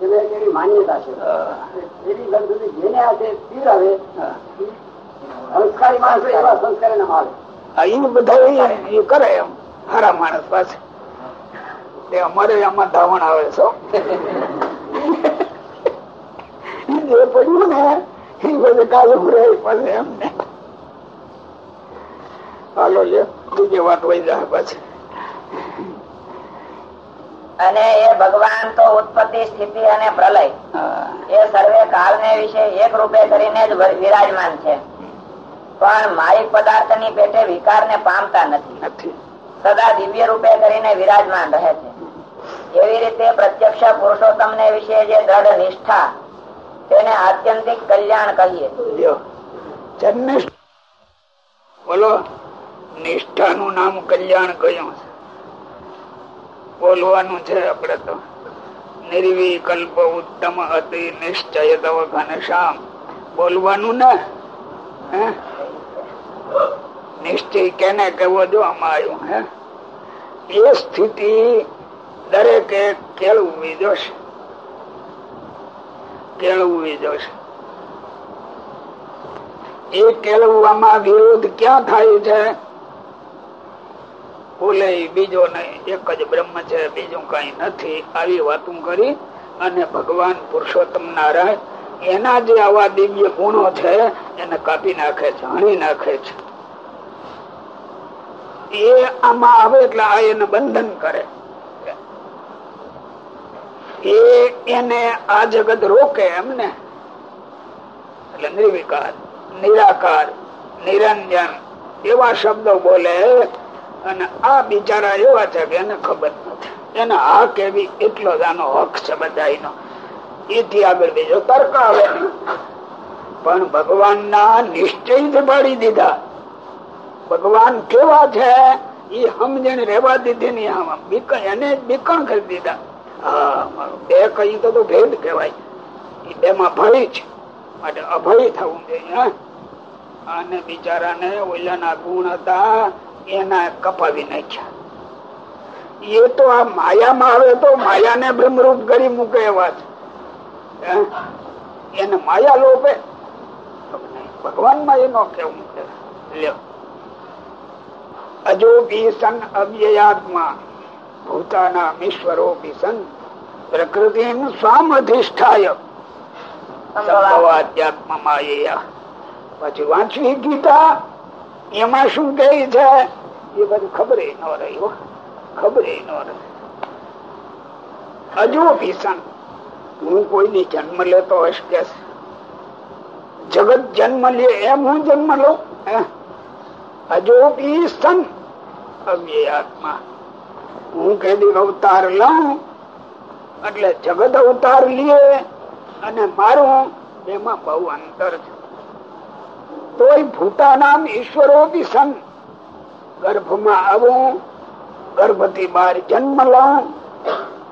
એમાં એક એવી માન્યતા છે. એવી ગણપતિ જેને આ જે પીરાવે સંસ્કારી માણસો એવા સંસ્કારી ના માલ આ બધા એ કરે એમ સારા માણસ પાસે. તે અમારે આમાં ધાવણ આવે છો જે પડ્યું ને એ બધું કાલું રહે પાસે એમને. હાલો લે બીજી વાત વહી જાય પછી. અને એ ભગવાન તો ઉત્પત્તિ સ્થિતિ અને પ્રલય. એ સર્વે કાળ ને વિશે એક રૂપે કરીને જ વિરાજમાન છે. પણ માયિક પદાર્થની પેટે વિકાર ને પામતા નથી. સદા દિવ્ય રૂપે કરીને વિરાજમાન રહે છે. એવી રીતે પ્રત્યક્ષ પુરુષોત્તમ ને વિશે જે દ્રઢ નિષ્ઠા તેને આત્યંતિક કલ્યાણ કહીએ. બોલો. નિષ્ઠાનું નામ કલ્યાણ કયું બોલવાનું છે આપડે તો. નિર્વિકલ્પ ઉત્તમ અતિ નિશ્ચય તવ ઘનશ્યામ બોલવાનું ને? નિશ્ચય કેને કેવો જો આમાં આવ્યું હે? એ સ્થિતિ દરેકે કેળવવી જોશે. કેળવવી જોશે. એ કેળવવામાં વિરોધ ક્યાં થાય છે? બોલે બીજો નહીં. એક જ બ્રહ્મ છે, બીજું કઈ નથી. આવી વાતો કરી અને ભગવાન પુરુષોત્તમ નારાયણ એના જે આવા દિવ્ય ગુણો છે, એને કાપી નાખે છે, હણી નાખે છે. એ આમાં આવે એટલે આ એને બંધન કરે. એ એને આ જગત રોકે એમને. એટલે નિર્વિકાર, નિરાકાર, નિરંજન એવા શબ્દો બોલે અને આ બિચારા એવા છે કે એને ખબર નથી. એને આ કેવી એટલો જ આનો હક છે બધાનો એથી આગળ બીજો તર્ક આવે. પણ ભગવાન ના નિશ્ચય પાડી દીધા. ભગવાન કેવા છે? એ સમજણ રેવા દીધી ની એને બીકણ કરી દીધા. બે કઈ તો ભેદ કહેવાય. એ બે માં ભય છે. માટે અભય થવું જોઈએ? અને બિચારાને ઓલાના ગુણ હતા. એના કપાવી નાખ્યા. એ તો આ માયામાં આવે તો માયાને બ્રહ્મરૂપ કરી મૂકે એવા એને માયા લોપે. ભગવાનમાં એનો કેવું લ્યો. અજોપી સન અવ્યયાત્મા. ભૂતાના ઈશ્વરો ભીષણ પ્રકૃતિ સ્વામ અધિષ્ઠાય. પછી વાંચવી ગીતા. એમાં શું કહે છે? એ બધું ખબર ન રહી ખબર ન રહી. હજુ ભીષણ. હું કોઈની જન્મ લેતો હશ કે જગત જન્મ લે એમ હું જન્મ લઉં? હજુ ભીષણ. અવ્યયાત્મા હું કદી અવતાર લઉં, એટલે જગત અવતાર લીએ અને મારું એમાં બહુ અંતર છે. તોય ભૂતા નામ ઈશ્વરો સન ગર્ભમાં આવું, ગર્ભથી બહાર જન્મ લઉં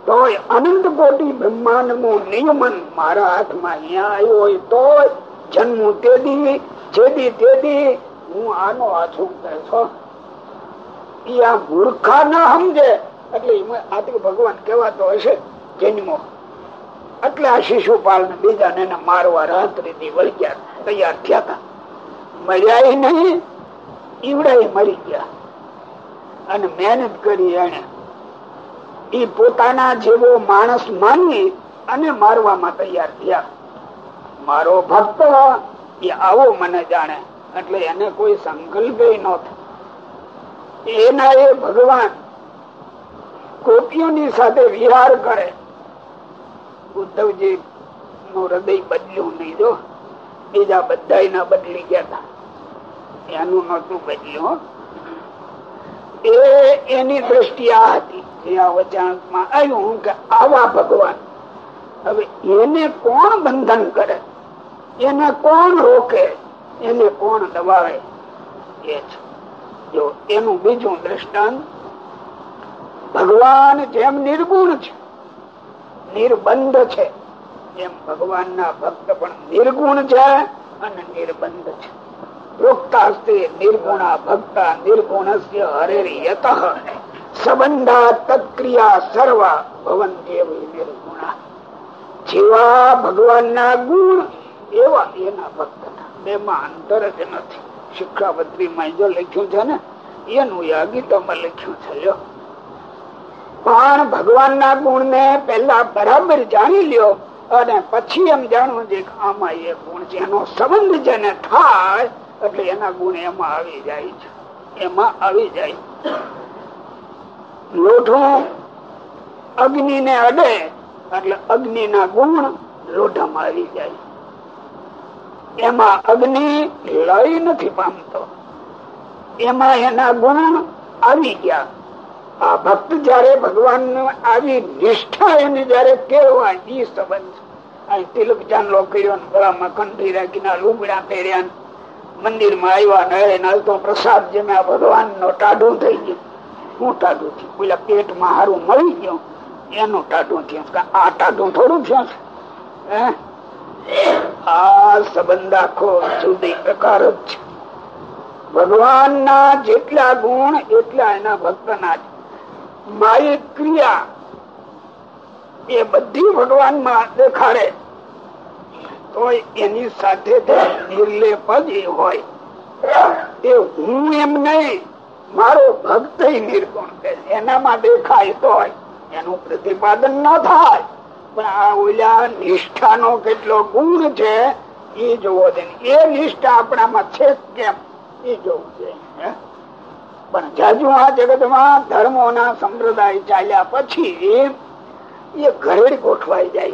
તોય અનંત કોટી બ્રહ્માંડનું નિયમન મારા હાથમાં અહીંયા આવ્યું હોય તોય જન્મ તેદી, જેદી તેદી, હું આનો આછું છો. એ આ મૂર્ખા ના સમજે. એટલે આથી ભગવાન કેવાતો હશે, જન્મો. એટલે આ શિશુપાલ ને બીજા ને મારવા રાત્રિ થી વળગ્યા, તૈયાર થયા હતા. મર્યા નહીં ઈવડા મરી ગયા. અને મહેનત કરી એને એ પોતાના જેવો માણસ માની અને મારવામાં તૈયાર થયા. મારો ભક્ત એ આવો મને જાણે, એટલે એને કોઈ સંકલ્પ ન એના એ ભગવાન કોપીઓની સાથે વિહાર કરે. ઉદ્ધવજી નું હૃદય બદલ્યું નહીં જો. બીજા બધા બદલી ગયા હતા. એનું નતું બદલ્યું એ એની દ્રષ્ટિ આ હતી. આવ્યું કે આવા ભગવાન. હવે એને કોણ બંધન કરે? એને કોણ રોકે? એને કોણ દબાવે એ છે. જો એનું બીજું દ્રષ્ટાંત, ભગવાન જેમ નિર્ગુણ છે, નિર્બંધ છે, એમ ભગવાનના ભક્ત પણ નિર્ગુણ છે અને નિર્બંધ છે. પ્રોક્તાસ્તે નિર્ગુણા ભક્તા ગુણ એવા એના ભક્ત બેમાં અંતર જ નથી શિક્ષાપત્રી માં જો લખ્યું છે ને એનું આ ગીતોમાં લખ્યું છે લ્યો પણ ભગવાન ના ગુણ ને પેલા બરાબર જાણી લ્યો અને પછી એમ જાણવું છે કે આમાં એ ગુણ છે એનો સંબંધ જેને થાય એટલે એના ગુણ એમાં આવી જાય છે. એમાં આવી જાય. લોઢું અગ્નિ ને અડે એટલે અગ્નિ ના ગુણ લોઢામાં આવી જાય. એમાં અગ્નિ લય નથી પામતો. એમાં એના ગુણ આવી ગયા. આ ભક્ત જયારે ભગવાન આવી નિષ્ઠા એને જયારે કેળવાય એ સંબંધ. તિલક ચાંદલો કર્યો ગળામાં કંઠી રાખીને લુગડા પહેર્યા મંદિરમાં આવ્યા નળે નળ તો પ્રસાદ જેમ ભગવાન નો ટાઢું થઈ ગયું. હું ટાઢું થયું? પેલા પેટમાં હારું મળી ગયું. એનું ટાઢું થયું. આ ટાઢું થોડું થયું આ સંબંધ આખો જુદી પ્રકાર જ છે. ભગવાન ના જેટલા ગુણ, એટલા એના ભક્ત ના માયિક ક્રિયા એ બધી ભગવાનમાં દેખાડે. તો એની સાથે નિર્લેપ હોય. એ હું એમ નહીં, મારો ભક્ત નિર્ગુણ કે એનામાં દેખાય તો એનું પ્રતિપાદન ન થાય. પણ આ ઓલા નિષ્ઠાનો કેટલો ગુણ છે, એ જોવો છે. એ નિષ્ઠા આપણામાં છે કેમ? એ જોવું છે. પણ જાજુ આ જગતમાં ધર્મો ના સંપ્રદાય ચાલ્યા પછી એ ઘરે ગોઠવાઈ જાય.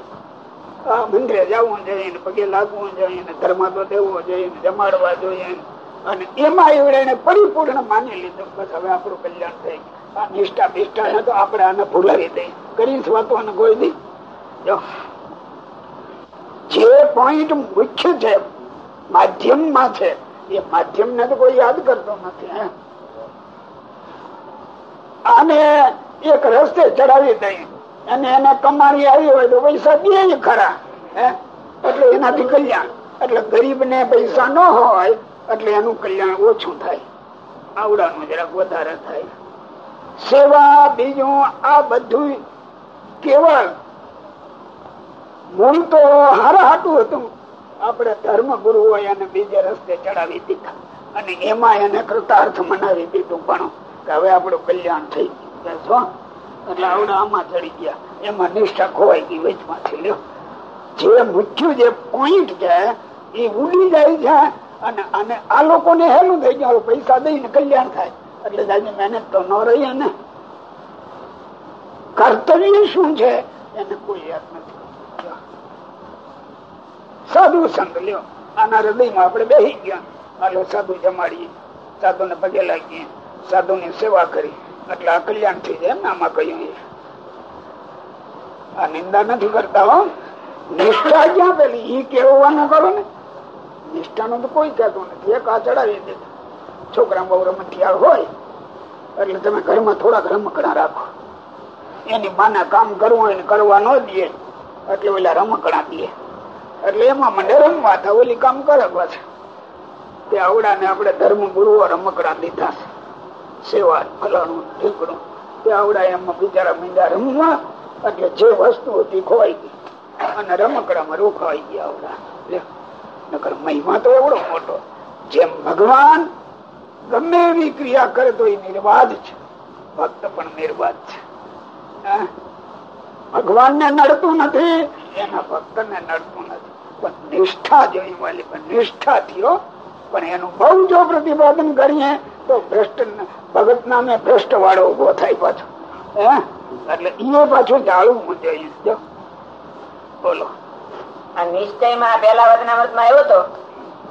જે પોઈન્ટ મુખ્ય છે માધ્યમમાં છે, એ માધ્યમ ને તો કોઈ યાદ કરતો નથી આને એક રસ્તે ચડાવી દઈ અને એને કમાણી આવી હોય તો પૈસા દે ખરા એટલે એનાથી કલ્યાણ. એટલે ગરીબ ને પૈસા ન હોય, એટલે એનું કલ્યાણ ઓછું થાય. આવડાનું જરાક વધારે થાય. સેવા, બીજું આ બધું કેવળ મૂળ તો હારા હાટું હતું. આપણે ધર્મ ગુરુ હોય અને બીજે રસ્તે ચડાવી દીધા. અને એમાં એને કૃતાર્થ મનાવી દીધું પણ. હવે આપણું કલ્યાણ થઈ ગયું. એટલે આવડા આમાં ચડી ગયા. એમાં નિષ્ઠા ખોવાઈ ગઈ વચમાંથી, લ્યો. જે મુખ્ય જે પોઈન્ટ છે, એ ઉડી જાય છે અને અને આ લોકોને હેલું થઈ ગયું. પૈસા દઈને કલ્યાણ થાય. એટલે દાદી મહેનત તો ન રહી ને કર્તવ્ય શું છે, એને કોઈ યાદ નથી. સાધુ સંઘ, લ્યો. આના હૃદયમાં આપણે બેસી ગયા. હાલો, સાધુ જમાડીએ. સાધુ ને પગે લાગીએ. સાધુ ની સેવા કરી. એટલે આ કલ્યાણ થઈ જાય એમ આમાં કહ્યું આ નિંદા નથી કરતા હો. નિષ્ઠા ક્યાં પેલી ઈ કેવવાનું કરો ને. નિષ્ઠા નું તો કોઈ કહેતું નથી. એક આ ચડાવી દે. છોકરા બહુ રમતિયાળ હોય, એટલે તમે ઘરમાં થોડાક રમકડા રાખો. એની માના કામ કરવું હોય કરવા ન દે, એટલે ઓલા રમકડા દે. એટલે એમાં મને રમવા થાય ઓલી કામ કરે પાછા તે આવડા ને આપણે ધર્મ ગુરુઓ રમકડા દીધા છે. સેવા ફલાણું ઢીકડું તે આવડા એમાં બિચારા મીંડા રમવા એટલે જે વસ્તુ હતી ખોવાઈ ગઈ. અને રમકડામાં રોકાઈ ગયા આવડા. નકર મહિમા તો એવડો મોટો. જેમ ભગવાન ગમે એવી ક્રિયા કરે તો એ નિર્વાદ છે. ભક્ત પણ નિર્વાદ છે. ભગવાન ને નડતું નથી, એના ભક્ત ને નડતું નથી. પણ નિષ્ઠા જોઈ વાલી પણ નિષ્ઠા થયો પણ એનું બહુ જો પ્રતિપાદન કરીએ તો ભ્રષ્ટ ભગત નામે ભ્રષ્ટ વાળો ઊભો થાય પાછો. એટલે એ પાછું જાળવું જોઈએ બોલો. નિશ્ચયમાં પેલા વચનામૃતમાં આવ્યો હતો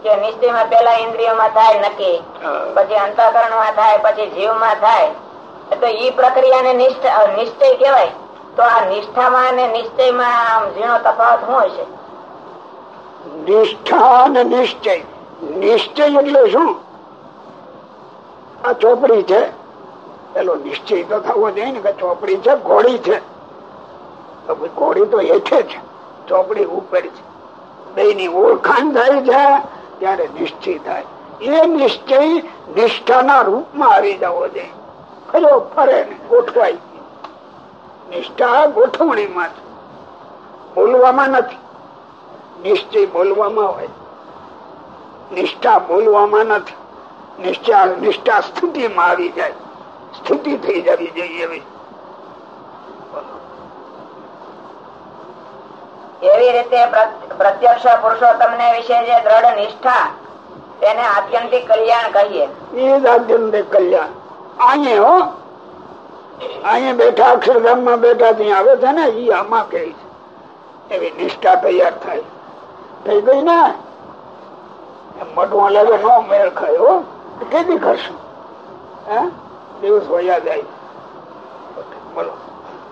કે નિશ્ચયમાં પેલા ઇન્દ્રિયોમાં થાય નક્કી પછી અંતઃકરણમાં થાય પછી જીવમાં થાય. તો ઈ પ્રક્રિયા ને નિશ્ચય કેવાય તો આ નિષ્ઠામાં અને નિશ્ચયમાં ઝીણો તફાવત શું હશે? નિષ્ઠા અને નિશ્ચય. નિશ્ચય એટલે શું? આ ચોપડી છે. પેલો નિશ્ચય તો થવો જોઈએ ને કે ચોપડી છે, ઘોડી છે. ઘોડી તો હેઠે છે ચોપડી ઉપર છે બે ની ઓળખાણ થાય છે, ત્યારે નિશ્ચય થાય. એ નિશ્ચય નિષ્ઠાના રૂપમાં આવી જવો જોઈએ. ખરો ફરે ગોઠવાય. નિષ્ઠા ગોઠવણીમાં બોલવામાં નથી. નિશ્ચય બોલવામાં હોય. નિષ્ઠા બોલવામાં નથી. નિષ્ઠા નિષ્ઠા સ્થિતિમાં આવી જાય. સ્થિતિ થઈ જવી જોઈએ એવી. એવી રીતે પ્રત્યક્ષ પુરુષોત્તમ વિશે જે દ્રઢ નિષ્ઠા તેને આત્યંતિક કલ્યાણ કહીએ. એ જ આત્યંતિક કલ્યાણ. અહીંયા હો. અહીંયા બેઠા અક્ષરધામમાં બેઠા ત્યાં આવે છે ને એ આમાં છે. એવી નિષ્ઠા તૈયાર થાય. થઈ ગઈ ને? મોઢું લાગે નો મેળ ખાયો કેદી કરશું હે? દિવસ વયા જાય બોલો.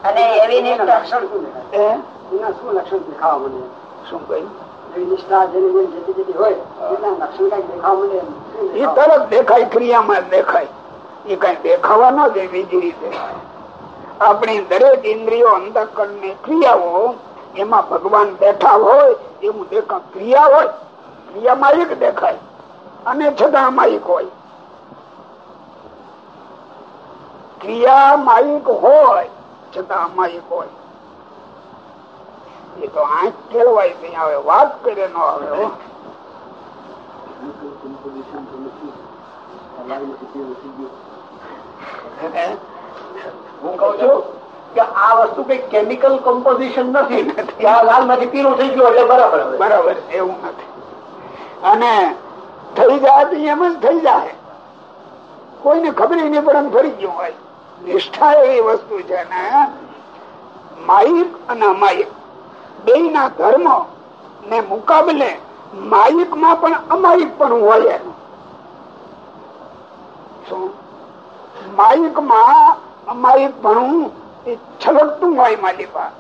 અને એવી નિષ્ઠા લક્ષણ શું દેખાય એના શું લક્ષણ દેખાવા મને શું કહ્યું એ તરત દેખાય ક્રિયામાં દેખાય. એ કઈ દેખાવા ન દે બીજી રીતે. આપણી દરેક ઇન્દ્રિયો અંતકરણની ક્રિયાઓ એમાં ભગવાન બેઠા હોય એવું દેખા ક્રિયા હોય માયિક દેખાય. અને છતાં અમાયિક હોય ક્રિયા માયિક હોય છતાં અમાયિક હોય એ તો આંખ કેળવાય નહીં આવે વાત કરે ન આવે હું. કઉ છું કે આ વસ્તુ કઈ કેમિકલ કમ્પોઝિશન નથી. આ લાલમાંથી પીળું થઈ ગયું એટલે બરાબર બરાબર એવું નથી. અને થઈ જાય એમ જ થઈ જાય. કોઈને ખબર નહીં, પણ ફરી ગયું હોય. નિષ્ઠા એવી વસ્તુ છે ને માહિક અને અમાયિક બે ના ધર્મ ને મુકાબલે માયિકમાં પણ અમાયિક પણ હોય. માયિકમાં અમાયિક પણ છલકતું હોય માલિકા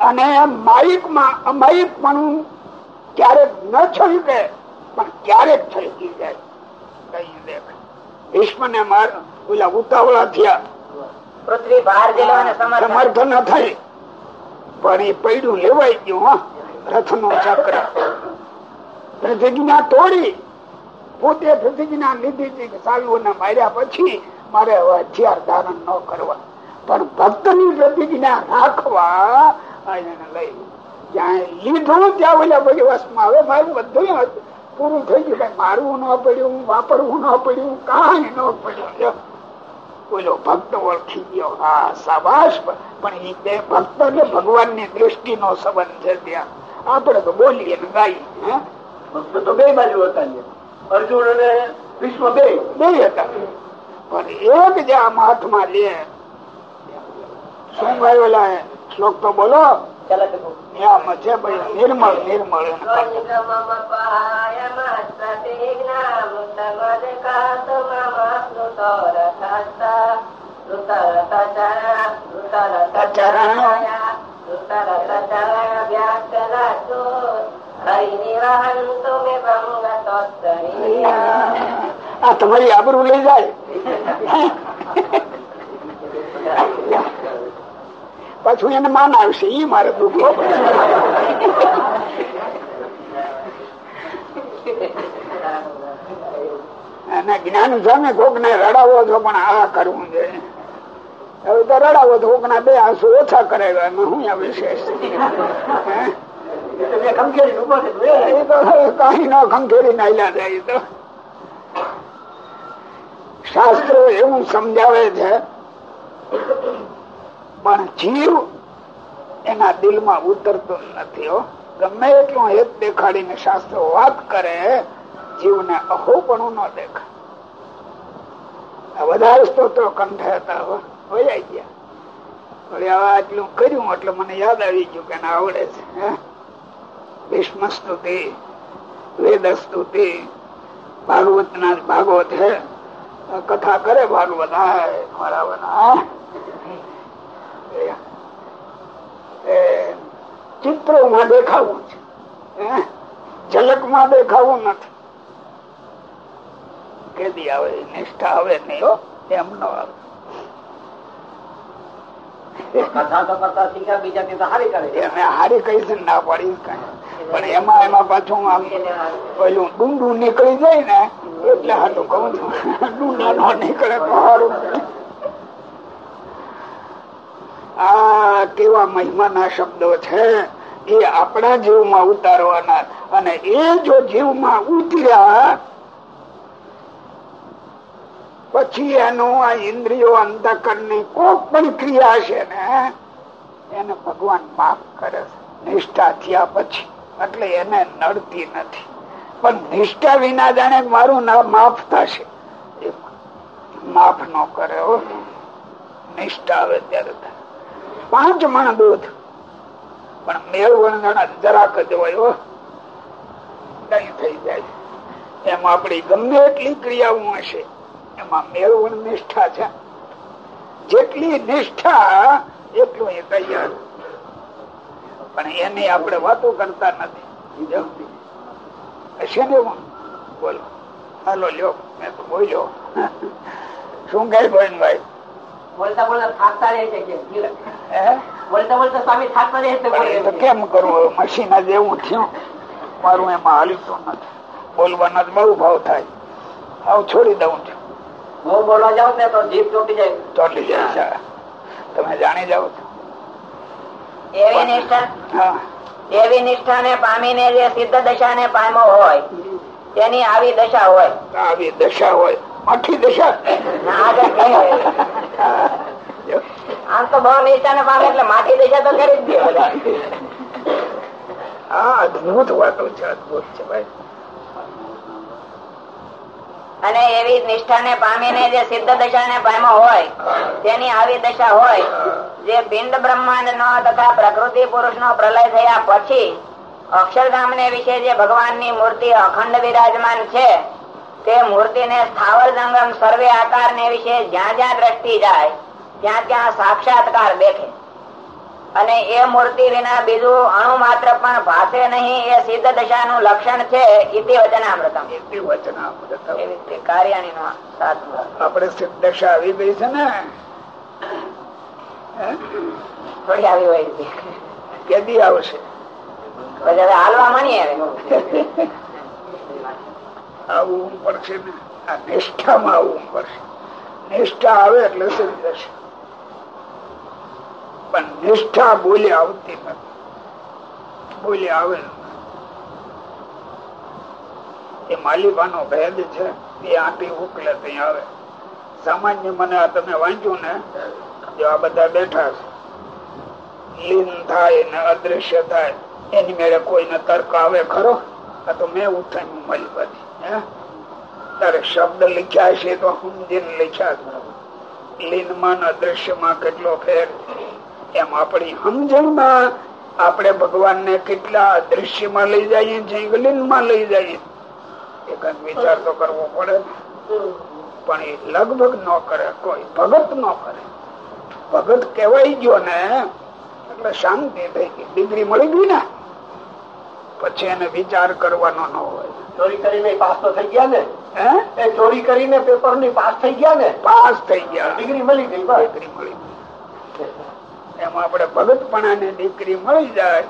અને માયિકમાં અમાયિક પણ ક્યારેક ન છલકે પણ ક્યારેક છલકી જાય. ભીષ્મ ને માર ઓલા ઉતાવળા થયા. પૃથ્વી બહાર જેલવાને સમર્થ સમર્થ ન થાય. પણ એ પૈડું લેવાઈ ગયું રથ નો ચક્ર. પ્રતિજ્ઞા તોડી. પોતે પ્રતિજ્ઞા લીધી હતી કે સાલુઓને માર્યા પછી મારે હવે હથિયાર ધારણ ન કરવા. પણ ભક્તની પ્રતિજ્ઞા રાખવા લઈ જ્યાં લીધું ત્યાં ઓલા બધી વસમાં હવે મારું બધું પૂરું થઈ ગયું. કઈ મારવું ન પડ્યું વાપરવું ન પડ્યું કઈ ન પડ્યું. બોલો ભક્ત ઓળખી ગયો. હા સાબાશ પણ એ બે ભક્ત ને ભગવાનની દ્રષ્ટિ નો સંબંધ છે ત્યાં. આપડે તો બોલીએ ને ગાઈ હે? ભક્ત તો બે બાજુ હતા અર્જુન અને ભીષ્મ બે. બે હતા. પણ એક જે આમ હાથમાં લે. શું ભાઈ ઓલા શ્લોક તો બોલો. આમ છે ભાઈ નિર્મળ નિર્મળ. આ તમારી આબરૂ લઈ જાય પાછું એને માન આવશે એ મારે દુઃખ અને જ્ઞાન જમે કોક ને રડાવો છો, પણ આ કરવું છે. હવે તો રડાવો કોક ના બે આંસુ ઓછા કરે એમાં શું આ વિશેષ? હે? કઈ ન ખંખેરી નાયલા જાય તો. શાસ્ત્રો એવું સમજાવે છે પણ જીવ એના દિલમાં ઉતરતો નથી હો. ગમે એટલું હેત દેખાડીને શાસ્ત્રો વાત કરે જીવને અહોપણું ન દેખાય. વધારે સ્તોત્રો કંઠે હતા હો, વયા ગયા. હવે આટલું કર્યું એટલે મને યાદ આવી ગયું કે આવડે છે હે. ભીષ્મ સ્તુતિ વેદ સ્તુતિ ભાગવત ના ભાગવત હે. કથા કરે ભાગવત હાય મારા બના ચિત્રોમાં દેખાવું છે. ઝલકમાં દેખાવું નથી. કેદી આવે નિષ્ઠા આવે નહીં હો એમ ન આવે. પણ એમાં એમાં પાછું આમ પેલું ડુંડું નીકળી જાય ને એટલે હાટું કહું છું. ડુંડા નો નીકળે તો સારું આ કેવા મહિમાના શબ્દો છે, એ આપણા જીવમાં ઉતારવાના. અને એ જો જીવમાં ઉતર્યા, પછી એનું આ ઇન્દ્રિયો અંતકરણ કોક પણ ક્રિયા છે ને, એને ભગવાન માફ કરે નિષ્ઠા થયા પછી. એટલે એને નડતી નથી. પણ નિષ્ઠા વિના જાણે મારું ના માફ થશે. માફ ન કરે નિષ્ઠા આવે ત્યારે પાંચ મણ દૂધ. પણ મેળવણ જરાક જ હોય કઈ થઈ જાય. એમાં આપણી ગમે એટલી ક્રિયાઓ હશે, એમાં મેળવણ નિષ્ઠા છે. જેટલી નિષ્ઠા, એટલું એ તૈયાર. પણ એની આપણે વાતો કરતા નથી. હશે ને બોલો. હાલો, લ્યો. મેં તો બોલ્યો. શું કહે ભાઈ? બોલતા બોલતા થાકતા રહે છે કે બોલતા બોલતા સ્વામી થાકતા રહે છે કેમ કરવું મશીન જેવું થયું. મારું એમાં હાલતું નથી. બોલવાનો જ બહુ ભાવ થાય. આવું છોડી દઉં છું. હું બોલવા જાઉં ને તો જીભ ચોટી જાય. ચોટી જાય તમે જાણી જાઓ છો. એવી નિષ્ઠા. હા. એવી નિષ્ઠા ને પામીને જે સિદ્ધ દશા ને પામ્યો હોય તેની આવી દશા હોય. આવી દશા હોય. માઠી દશા. આમ તો બહુ નિષ્ઠા ને પામે એટલે માટી દશા તો કરી જ દે આ અદભુત વાતો છે અદભુત છે ભાઈ. અને એવી નિષ્ઠા ને પામીને જે સિદ્ધ દશા ને પામ્યો હોય તેની આવી દશા હોય જે પિંડ બ્રહ્માંડ નો તથા પ્રકૃતિ પુરુષ નો પ્રલય થયા પછી અક્ષરધામ ને વિશે જે ભગવાનની મૂર્તિ અખંડ વિરાજમાન છે તે મૂર્તિ ને સ્થાવર જંગમ સર્વે આકાર ને વિશે જ્યાં જ્યાં દ્રષ્ટિ જાય ત્યાં ત્યાં સાક્ષાત્કાર દેખે. અને એ મૂર્તિ વિના બીજું અણુ માત્ર પણ ભાષે નહીં એ સિદ્ધ દશાનું લક્ષણ છે ઇતિ વચનામૃતમ. કાર્યાણી નો આપણે સિદ્ધ દશા આવી ગઈ છે ને? થોડી આવી હોય. કેદી આવશે? હવે હાલવા મળી હવે. આવવું પડશે. આ નિષ્ઠામાં આવવું પડશે. નિષ્ઠા આવે એટલે સિદ્ધ જશે. પણ નિષ્ઠા બોલી આવતી નથી. બોલી આવે એ માલિકાનો ભેદ છે. એ આંટી ઉકલે ત્યાં આવે. સામાન્ય મને આ તમે વાંચ્યું ને, જો આ બધા બેઠા છે. લીન થાય ને અદ્રશ્ય થાય. એની મેળે કોઈને તર્ક આવે ખરો? આ તો મેં ઉઠાઈ મળી તારે શબ્દ લખ્યા છે તો સમજીને લખ્યા લીનમાં અદ્રશ્યમાં કેટલો ફેર. એમ આપણી સમજણમાં આપણે ભગવાન ને કેટલા અદૃશ્યમાં લઈ જઈએ છીએ લીનમાં લઈ જઈએ. એક વિચાર તો કરવો પડે પણ એ લગભગ ન કરે, કોઈ ભગત ન કરે. ભગત કહેવાય ગયો ને, એટલે શાંતિ થઈ ગઈ. ડિગ્રી મળી ગઈ ને. પછી એને વિચાર કરવાનો ન હોય. ચોરી કરીને પાસ તો થઈ ગયા ને? એ ચોરી કરીને પેપરની પાસ થઈ ગયા ને? પાસ થઈ ગયા. ડિગ્રી મળી ગઈ ડિગ્રી મળી એમાં આપણે ભગતપણા ને ડિગ્રી મળી જાય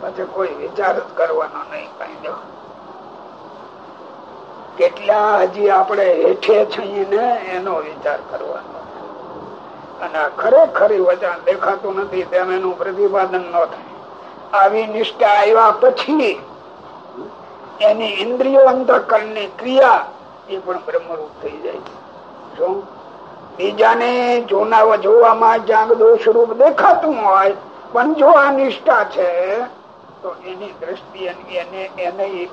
પછી કોઈ વિચાર જ કરવાનો નહીં કઈ જો. કેટલા હજી આપણે હેઠે છીએ ને એનો વિચાર કરવાનો અને ખરેખર વચન દેખાતું નથી તેમ એનું પ્રતિપાદન ન થાય. આવી નિષ્ઠા આવ્યા પછી એની ઇન્દ્રિયો અંતકરણ ક્રિયા એ પણ બ્રહ્મરૂપ થઈ જાય છે. શું બીજાને જોવામાં જ્યાં દોષ રૂપ દેખાતું હોય, પણ જો આ નિષ્ઠા છે, તો એની દ્રષ્ટિ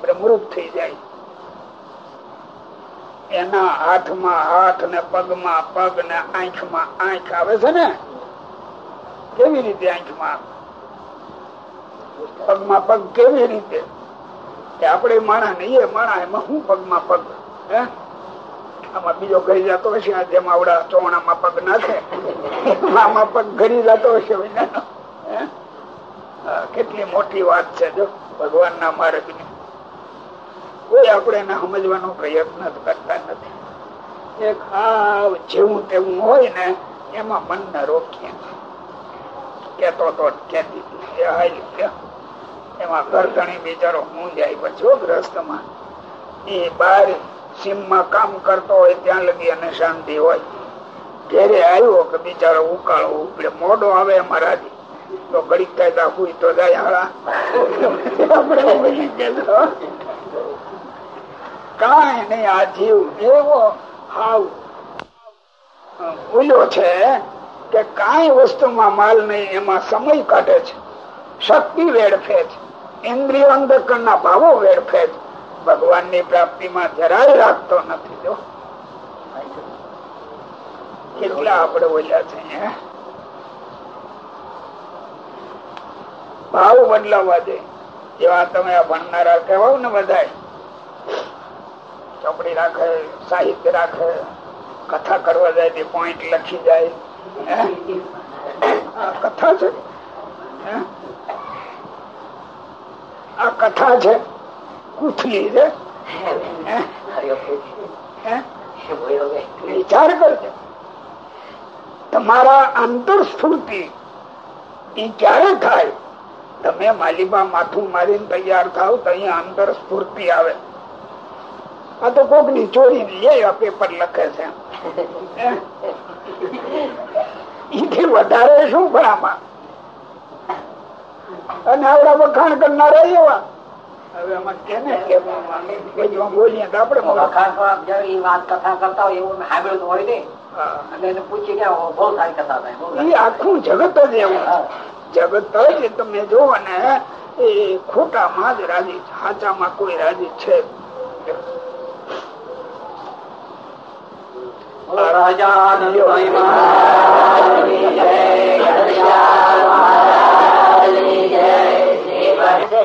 બ્રહ્મરૂપ થઈ જાય. એના હાથમાં હાથ ને પગમાં પગ ને આંખમાં આંખ આવે છે ને? કેવી રીતે આંખમાં? પગમાં પગ કેવી રીતે? કે આપણે માણા નહીં માણા એમાં શું પગમાં પગ? હે? આમાં બીજો ઘરી જતો હશે જેમ આવડા ચોણામાં પગ નાખે, આમાં પગ ઘરી જતો હશે કેટલી મોટી વાત છે, જો. ભગવાન ના માર્ગની કોઈ આપણે એને સમજવાનો પ્રયત્ન કરતા નથી. એક આ જેવું તેવું હોય ને, એમાં મન ને રોકીએ. કેતો તો કેતી. એમાં કરતણી બેચારો જાય પછી ગ્રસ્તમાં એ બાર સીમમાં કામ કરતો હોય ત્યાં લગી અને શાંતિ હોય. ઘેરે આવ્યો કે બિચારો ઉકાળો ઉપડે, મોડો આવે એમાં તો ઘડીક કાયદા હોય તો જાય, હાળા. કાંઈ નહીં, આ જીવ એવો હાવ ભૂલ્યો છે કે કઈ વસ્તુમાં માલ નહીં, એમાં સમય કાઢે છે. શક્તિ વેડફે છે. ઇન્દ્રિય અંધકર ના ભાવો વેડફે છે ભગવાનની પ્રાપ્તિ માં જરાય રાખતો નથી, જો. કેટલા આપડે ઓછા છે ભાવ બદલાવા દે. જેવા તમે આ ભણનારા કહેવાય ને બધા ચોપડી રાખે, સાહિત્ય રાખે, કથા કરવા જાય તે પોઈન્ટ લખી જાય કથા છે. આ કથા છે? કુથલી છે? વિચાર કરજો. તમારા અંતર સ્ફૂર્તિ એ ક્યારે થાય? તમે માલિબા માથું મારીને તૈયાર થાવ તો અહીંયા અંતર સ્ફૂર્તિ આવે. આ તો કોકની ચોરી લે પેપર લખે છે. એથી વધારે શું પણ આમાં અને આવડા વખાણ કરનારા એવા. હવે આમાં કેને બોલીએ તો આપડે વાત કથા કરતા હોય એવું સાંભળ્યું હોય ને આખું જગત જ એવું. જગત જ તમે જોવો ને એ ખોટામાં જ રાજી સાચામાં કોઈ રાજી છે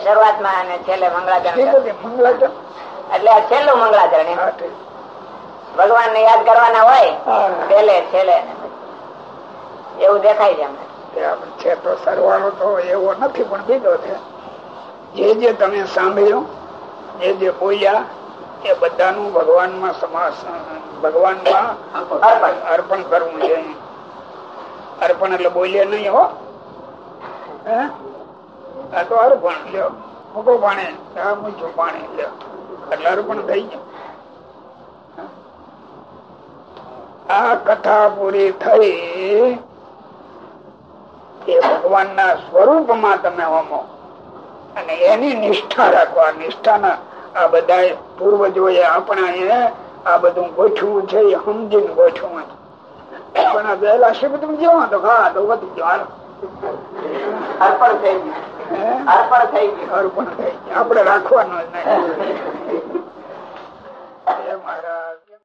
શરૂઆતમાં અને છેલ્લે મંગળાચરણ મંગળાચરણ? એટલે આ છેલ્લું મંગળાચરણ ભગવાન ને યાદ કરવાના હોય છેલ્લે છેલ્લે એવું દેખાય છે અમને છે તો સરવાળો તો એવો નથી પણ બીજો છે. જે જે તમે સાંભળ્યું જે જે બોલ્યા એ બધાનું ભગવાનમાં સમાસ ભગવાનમાં અર્પણ. કરવું છે અર્પણ એટલે બોલીએ નહીં હો? આ તો અર્પણ લ્યો. મૂકો પાણી આ લ્યો. એટલે થઈ ગયું. આ કથા પૂરી થઈ એ ભગવાન ના સ્વરૂપમાં તમે હોમો. અને એની નિષ્ઠા રાખવા નિષ્ઠાના આ બધા પૂર્વજોએ આપણા આ બધું ગોઠવું છે, એ સમજીને ગોઠવું પણ આ પહેલા શબ્દ જવા તો ખા તો વધી ગયો અર્પણ થઈ ગયું. અર્પણ થઈ ગયું. અર્પણ થઈ ગયું. આપડે રાખવાનું જ નહીં. મહારાજ.